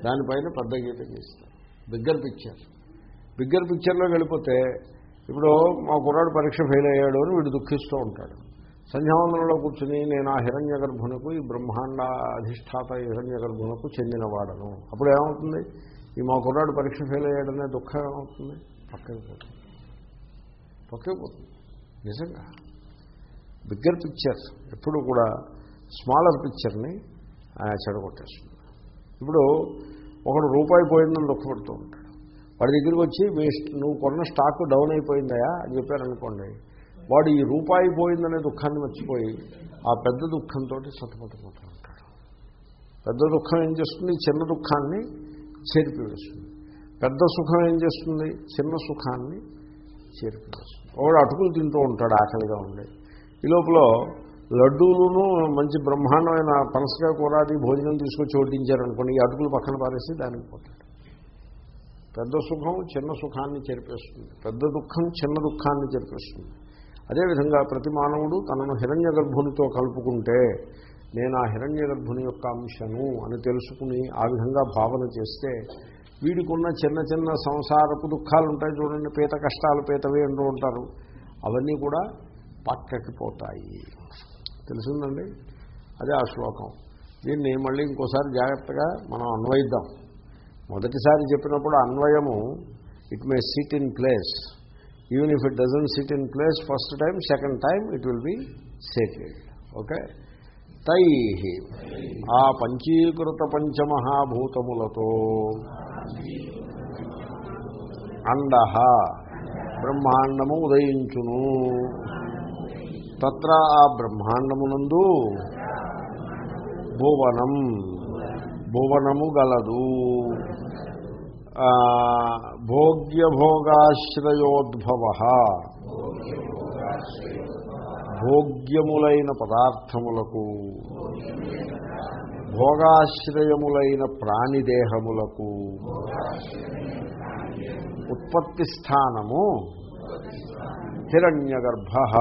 దానిపైన పెద్ద గీత గీస్తారు. Bigger picture. బిగ్గర్ పిక్చర్లోకి వెళ్ళిపోతే ఇప్పుడు మా కుర్రాడు పరీక్ష ఫెయిల్ అయ్యాడు అని వీడు దుఃఖిస్తూ ఉంటాడు. సంధ్యావందనంలో కూర్చుని నేను ఆ హిరణ్య గర్భునకు ఈ బ్రహ్మాండ అధిష్టాత హిరణ్య గర్భునకు చెందినవాడను అప్పుడు ఏమవుతుంది? ఈ మా కుర్రాడు పరీక్ష ఫెయిల్ అయ్యాడనే దుఃఖం ఏమవుతుంది? పక్కకి పోతుంది. పక్కకి పోతుంది. నిజంగా. బిగ్గర్ పిక్చర్ ఎప్పుడు కూడా స్మాలర్ పిక్చర్ని చెడగొట్టేస్తుంది. ఇప్పుడు ఒకడు రూపాయి పోయిందని దుఃఖపడుతూ ఉంటాడు. వాడి దగ్గరికి వచ్చి వేస్ట్ నువ్వు కొన్న స్టాక్ డౌన్ అయిపోయిందయా? అని చెప్పారనుకోండి. వాడు ఈ రూపాయి పోయిందనే దుఃఖాన్ని మర్చిపోయి ఆ పెద్ద దుఃఖంతో సతమతమవుతూ ఉంటాడు. పెద్ద దుఃఖం ఏం చేస్తుంది? చిన్న దుఃఖాన్ని చేరిపివేస్తుంది. పెద్ద సుఖం ఏం చేస్తుంది? చిన్న సుఖాన్ని చేరిపివేస్తుంది. ఒకడు అటుకులు తింటూ ఉంటాడు ఆకలిగా ఉండి. ఈ లోపల లడ్డూలును మంచి బ్రహ్మాండమైన పనసగా కూరాది భోజనం తీసుకొచ్చి వడ్డించారనుకోండి ఈ అటుకులు పక్కన పారేసి దానికి పోతాడు పెద్ద సుఖం చిన్న సుఖాన్ని చెరిపేస్తుంది. పెద్ద దుఃఖం చిన్న దుఃఖాన్ని చెరిపేస్తుంది. అదేవిధంగా ప్రతి మానవుడు తనను హిరణ్య గర్భునితో కలుపుకుంటే నేను ఆ హిరణ్య గర్భుని యొక్క అంశను అని తెలుసుకుని ఆ విధంగా భావన చేస్తే వీడికున్న చిన్న చిన్న సంసారపు దుఃఖాలు ఉంటాయి చూడండి పీత కష్టాలు పీతవే అంటూ ఉంటారు. అవన్నీ కూడా పక్కకి పోతాయి. తెలిసిందండి? అదే ఆ శ్లోకం. దీన్ని మళ్ళీ ఇంకోసారి జాగ్రత్తగా మనం అన్వయిద్దాం. మొదటిసారి చెప్పినప్పుడు అన్వయము it may sit in place even if it doesn't sit in place first time second time it will be settled okay తై ఆ పంచీకృత పంచమహాభూతములతో అండ బ్రహ్మాండము ఉదయించును. తత్ర ఆ బ్రహ్మాండమునందు భువనం భువనము గలదు. భోగ్యభోగాశ్రయోద్భవ. భోగ్యములైన పదార్థములకు భోగాశ్రయములైన ప్రాణిదేహములకు ఉత్పత్తి స్థానము హిరణ్యగర్భ.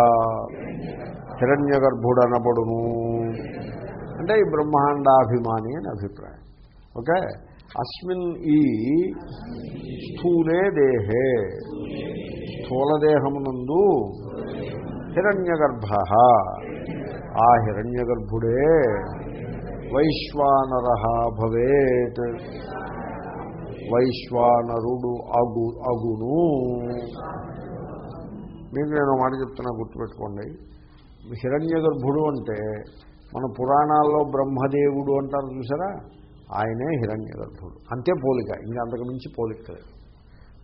హిరణ్యగర్భుడనబడును. అంటే ఈ బ్రహ్మాండాభిమాని అని అభిప్రాయం. ఓకే? అస్మిన్ ఈ స్థూలే దేహే. స్థూలదేహమునందు హిరణ్యగర్భ. ఆ హిరణ్యగర్భుడే వైశ్వానర భవేత్. వైశ్వానరుడు అగు అగును. మీకు నేను మాట చెప్తున్నా గుర్తుపెట్టుకోండి. హిరణ్య గర్భుడు అంటే మన పురాణాల్లో బ్రహ్మదేవుడు అంటారు చూసారా? ఆయనే హిరణ్య గర్భుడు అంతే పోలిక ఇంకా అంతకు మించి పోలిక లేదు.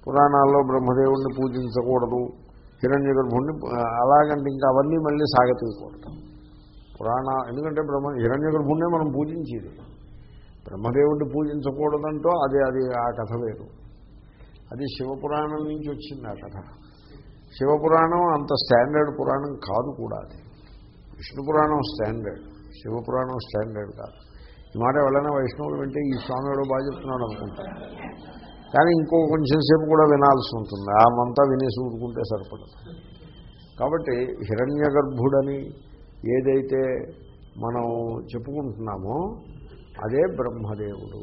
పురాణాల్లో బ్రహ్మదేవుడిని పూజించకూడదు హిరణ్య గర్భుడిని అలాగంటే ఇంకా అవన్నీ మళ్ళీ సాగతీయకూడదు. పురాణ ఎందుకంటే బ్రహ్మ హిరణ్య గర్భుడినే మనం పూజించేది. బ్రహ్మదేవుడిని పూజించకూడదంటూ అది అది ఆ కథ వేరు. అది శివపురాణం నుంచి వచ్చింది ఆ కథ. శివపురాణం అంత స్టాండర్డ్ పురాణం కాదు కూడా అది. విష్ణు పురాణం స్టాండర్డ్ శివపురాణం స్టాండర్డ్ కాదు. ఈ మాట ఎవరైనా వైష్ణవులు వింటే ఈ స్వామి ఎవడో బాగా చెప్తున్నాడు అనుకుంటారు కానీ ఇంకో కొంచెం సేపు కూడా వినాల్సి ఉంటుంది. ఆమంతా వినేసి ఊరుకుంటే సరిపడదు. కాబట్టి హిరణ్య గర్భుడని ఏదైతే మనం చెప్పుకుంటున్నామో అదే బ్రహ్మదేవుడు.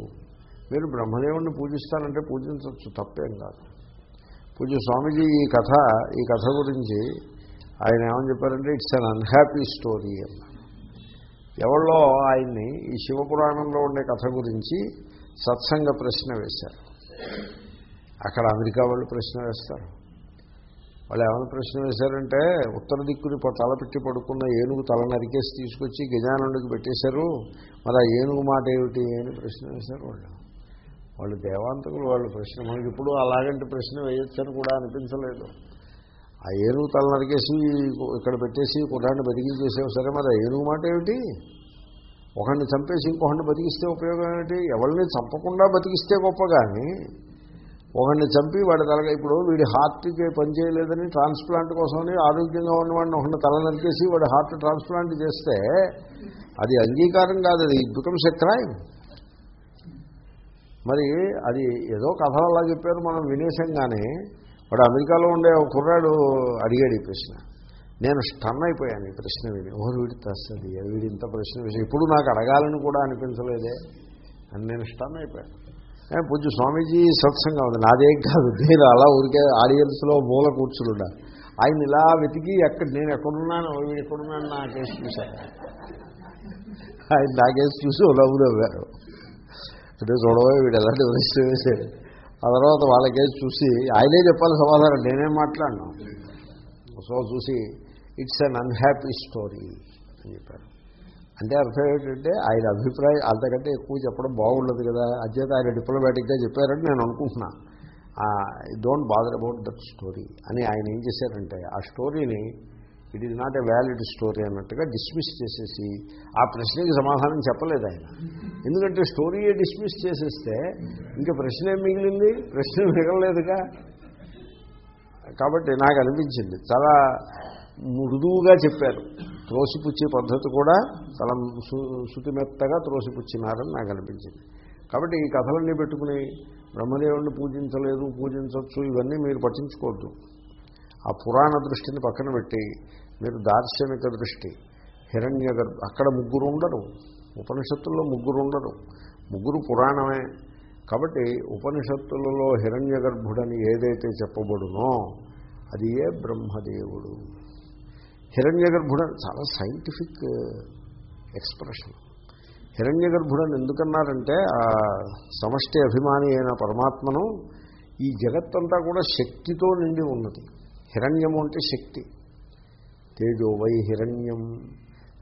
మీరు బ్రహ్మదేవుడిని పూజిస్తానంటే పూజించవచ్చు తప్పేం కాదు. పూజ స్వామీజీ ఈ కథ ఈ కథ గురించి ఆయన ఏమని చెప్పారంటే ఇట్స్ అన్ అన్హ్యాపీ స్టోరీ అన్నారు. ఎవరో ఆయన్ని ఈ శివపురాణంలో ఉండే కథ గురించి సత్సంగ ప్రశ్న వేశారు. అక్కడ అమెరికా వాళ్ళు ప్రశ్న వేస్తారు. వాళ్ళు ఏమైనా ప్రశ్న వేశారంటే ఉత్తర దిక్కుని తలపెట్టి తల పెట్టి పడుకున్న ఏనుగు తల నరికేసి తీసుకొచ్చి గజానండికి పెట్టేశారు. మరి ఆ ఏనుగు మాట ఏమిటి? అని ప్రశ్న వేశారు వాళ్ళు. వాళ్ళు దేవాంతకులు వాళ్ళు ప్రశ్న మనకి ఇప్పుడు అలాగంటి ప్రశ్న వేయొచ్చని కూడా అనిపించలేదు. ఆ ఏనుగు తల నరికేసి ఇక్కడ పెట్టేసి కుర్రాన్ని బతికించేసావు సరే మరి ఆ ఏనుగు మాట ఏమిటి? ఒకరిని చంపేసి ఇంకొకరిని బతికిస్తే ఉపయోగం ఏమిటి? ఎవరిని చంపకుండా బతికిస్తే గొప్ప కానీ ఒకరిని చంపి వాడి తలగా ఇప్పుడు వీడి హార్ట్కి పనిచేయలేదని ట్రాన్స్ప్లాంట్ కోసమని ఆరోగ్యంగా ఉన్నవాడిని ఒకరిని తల నరికేసి వాడి హార్ట్ ట్రాన్స్ప్లాంట్ చేస్తే అది అంగీకారం కాదు అది బికమ్స్ ఎ క్రైమ్. మరి అది ఏదో కథలు అలా చెప్పారు మనం వినేసంగానే కానీ వాడు అమెరికాలో ఉండే ఒక కుర్రాడు అడిగాడు ఈ ప్రశ్న. నేను స్టన్ అయిపోయాను ఈ ప్రశ్న విని. ఓహో వీడి తెస్తుంది వీడి ఇంత ప్రశ్న విషయం ఇప్పుడు నాకు అడగాలని కూడా అనిపించలేదే అని నేను స్టన్ అయిపోయాను. పూజ స్వామీజీ సత్సంగం ఉంది నాదేం కాదు. నేను అలా ఊరికే ఆడియన్స్లో మూల కూర్చునుండా. ఆయన ఇలా వెతికి ఎక్కడ నేను ఎక్కడున్నాను వీడు ఎక్కడున్నాను నాకేసి చూశాను. ఆయన నాకేసి చూసి ఓ నవ్వు నవ్వారు. అంటే చూడవే వీడు ఎలాంటి ప్రశ్న వేశాడు. ఆ తర్వాత వాళ్ళకే చూసి ఆయనే చెప్పాలి సమాధానం నేనేం మాట్లాడినా. సో చూసి ఇట్స్ అన్ అన్హ్యాపీ స్టోరీ అని చెప్పారు. అంటే అర్థం ఏంటంటే ఆయన అభిప్రాయం అంతకంటే ఎక్కువ చెప్పడం బాగుండదు కదా. అధ్యత ఆయన డిప్లొమాటిక్గా చెప్పారని నేను అనుకుంటున్నా. Don't bother about that story అని ఆయన ఏం చేశారంటే ఆ స్టోరీని it is not a valid story అన్నట్టుగా డిస్మిస్ చేసేసి ఆ ప్రశ్నకి సమాధానం చెప్పలేదు ఆయన. ఎందుకంటే స్టోరీయే డిస్మిస్ చేసేస్తే ఇంకా ప్రశ్న ఏం మిగిలింది ప్రశ్న మిగలలేదుగా. కాబట్టి నాకు అనిపించింది. చాలా మృదువుగా చెప్పారు. త్రోసిపుచ్చే పద్ధతి కూడా చాలా సు- శుతిమెత్తగా త్రోసిపుచ్చినారని నాకు అనిపించింది. కాబట్టి ఈ కథలన్నీ పెట్టుకుని బ్రహ్మదేవుణ్ణి పూజించలేదు పూజించవచ్చు ఇవన్నీ మీరు పట్టించుకోవద్దు. ఆ పురాణ దృష్టిని పక్కన పెట్టి మీరు దార్శనిక దృష్టి హిరణ్య అక్కడ ముగ్గురు ఉండరు. ఉపనిషత్తుల్లో ముగ్గురు ఉండరు. ముగ్గురు పురాణమే. కాబట్టి ఉపనిషత్తులలో హిరణ్య గర్భుడని ఏదైతే చెప్పబడునో అది ఏ బ్రహ్మదేవుడు? హిరణ్య గర్భుడని చాలా సైంటిఫిక్ ఎక్స్ప్రెషన్ uh, హిరణ్య గర్భుడని ఎందుకన్నారంటే ఆ సమష్టి అభిమాని అయిన పరమాత్మను ఈ జగత్తంతా కూడా శక్తితో నిండి ఉన్నది. హిరణ్యము అంటే శక్తి. తేజో వై హిరణ్యం.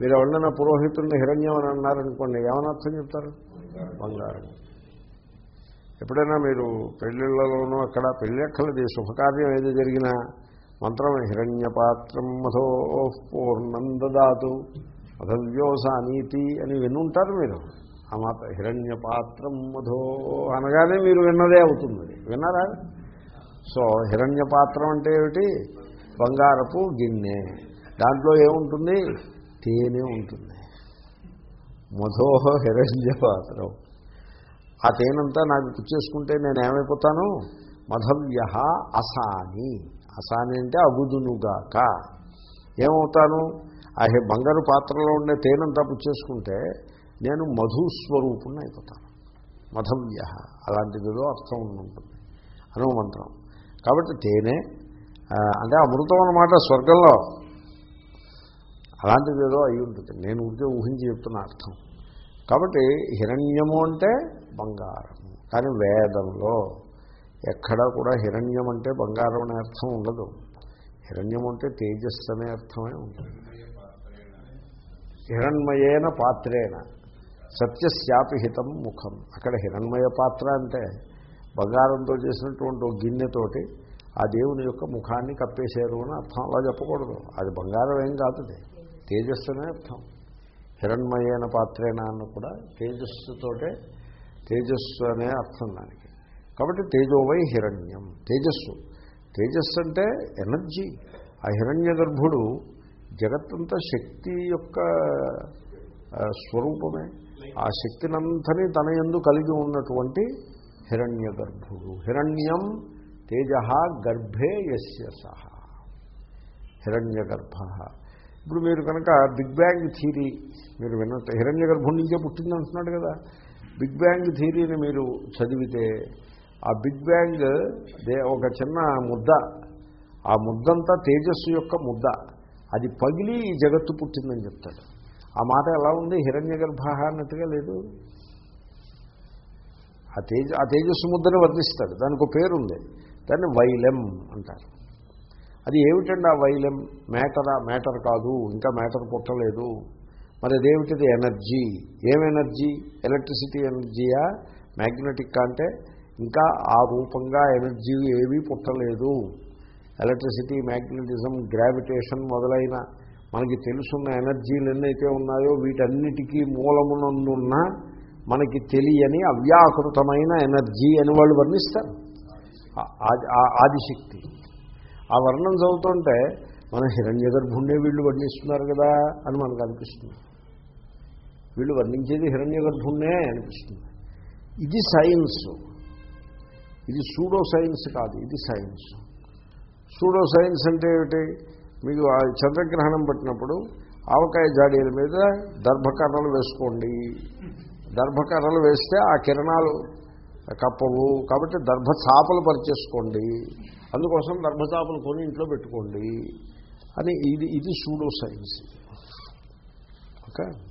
మీరు ఎవరైనా పురోహితుడిని హిరణ్యం అని అన్నారనుకోండి ఏమని అర్థం చెప్తారు? బంగారం. ఎప్పుడైనా మీరు పెళ్ళిళ్ళలోనూ అక్కడ పెళ్ళి అక్కలది శుభకార్యం ఏది జరిగినా మంత్రం హిరణ్యపాత్రం మధో పూర్ణం దాతు మధవ్యోస నీతి అని వినుంటారు మీరు. ఆ మాత్ర హిరణ్యపాత్రం మధో అనగానే మీరు విన్నదే అవుతుంది. విన్నారా? సో హిరణ్య పాత్రం అంటే ఏమిటి? బంగారపు గిన్నె. దాంట్లో ఏముంటుంది? తేనె ఉంటుంది. మధోహ హిరణ్యపాత్రం. ఆ తేనంతా నాకు పుచ్చేసుకుంటే నేను ఏమైపోతాను మధవ్య అసాని. అసాని అంటే అగుదునుగాక. ఏమవుతాను? ఆ హె- బంగారు పాత్రలో ఉండే తేనంతా పుచ్చేసుకుంటే నేను మధుస్వరూపుణ్ణి అయిపోతాను. మధవ్య అలాంటిదిలో అర్థం ఉంటుంది అనో మంత్రం. కాబట్టి తేనె అంటే అమృతం అన్నమాట స్వర్గంలో. అలాంటిది ఏదో అయి ఉంటుంది. నేను ఉంటే ఊహించి చెప్తున్న అర్థం. కాబట్టి హిరణ్యము అంటే బంగారము కానీ వేదంలో ఎక్కడా కూడా హిరణ్యం అంటే బంగారం అనే అర్థం ఉండదు. హిరణ్యం అంటే తేజస్సు అనే అర్థమే ఉంటుంది. హిరణ్మయేన పాత్రేణ సత్యశాపిహితం ముఖం. అక్కడ హిరణ్మయ పాత్ర అంటే బంగారంతో చేసినటువంటి ఒక గిన్నెతోటి ఆ దేవుని యొక్క ముఖాన్ని కప్పేశారు అని అర్థం. అలా చెప్పకూడదు. అది బంగారం ఏం కాదు తేజస్సునే తేజస్సు అనే అర్థం. హిరణ్మయేన పాత్రేనా అన్న కూడా తేజస్సుతోటే తేజస్సు అనే అర్థం దానికి. కాబట్టి తేజోవై హిరణ్యం. తేజస్సు. తేజస్సు అంటే ఎనర్జీ. ఆ హిరణ్య గర్భుడు జగత్తంతా శక్తి యొక్క స్వరూపమే. ఆ శక్తినంతని తన ఎందు కలిగి ఉన్నటువంటి హిరణ్య గర్భుడు హిరణ్యం తేజ గర్భే యస్య సహ. హిరణ్య గర్భ ఇప్పుడు మీరు కనుక బిగ్ బ్యాంగ్ థీరీ మీరు విన్నట్టు హిరణ్య గర్భం నుంచే పుట్టింది అంటున్నాడు కదా. బిగ్ బ్యాంగ్ థీరీని మీరు చదివితే ఆ బిగ్ బ్యాంగ్ దే ఒక చిన్న ముద్ద ఆ ముద్దంతా తేజస్సు యొక్క ముద్ద. అది పగిలి ఈ జగత్తు పుట్టిందని చెప్తాడు. ఆ మాట ఎలా ఉంది? హిరణ్య గర్భ అన్నట్టుగా లేదు? ఆ తేజ ఆ తేజస్సు ముద్దని వర్ణిస్తాడు. దానికి ఒక పేరు ఉంది దాన్ని వైలెం అంటారు. అది ఏమిటండి ఆ వైలెం? మ్యాటరా మ్యాటర్ కాదు. ఇంకా మ్యాటర్ పుట్టలేదు. మరి అదేమిటిది ఎనర్జీ? ఏం ఎనర్జీ? ఎలక్ట్రిసిటీ ఎనర్జీయా? మ్యాగ్నెటిక్ అంటే ఇంకా ఆ రూపంగా ఎనర్జీ ఏవీ పుట్టలేదు. ఎలక్ట్రిసిటీ మ్యాగ్నెటిజం గ్రావిటేషన్ మొదలైన మనకి తెలుసున్న ఎనర్జీలు ఎన్నైతే ఉన్నాయో వీటన్నిటికీ మూలమునందున్న మనకి తెలియని అవ్యాకృతమైన ఎనర్జీ అని వాళ్ళు వర్ణిస్తారు. ఆదిశక్తి. ఆ వర్ణం చదువుతుంటే మన హిరణ్య గర్భుణ్ణే వీళ్ళు వర్ణిస్తున్నారు కదా అని మనకు అనిపిస్తుంది. వీళ్ళు వర్ణించేది హిరణ్య గర్భుణ్ణే అనిపిస్తుంది. ఇది సైన్స్. ఇది సూడో సైన్స్ కాదు ఇది సైన్స్. సూడో సైన్స్ అంటే ఏమిటి? మీకు ఆ చంద్రగ్రహణం పట్టినప్పుడు ఆవకాయ జాడీల మీద దర్భకర్రలు వేసుకోండి. దర్భకర్రలు వేస్తే ఆ కిరణాలు కప్పవు. కాబట్టి దర్భ చాపలు పరిచేసుకోండి. అందుకోసం దర్భ చాపలు కొని ఇంట్లో పెట్టుకోండి. అని ఇది ఇది సూడో సైన్స్ ఓకే?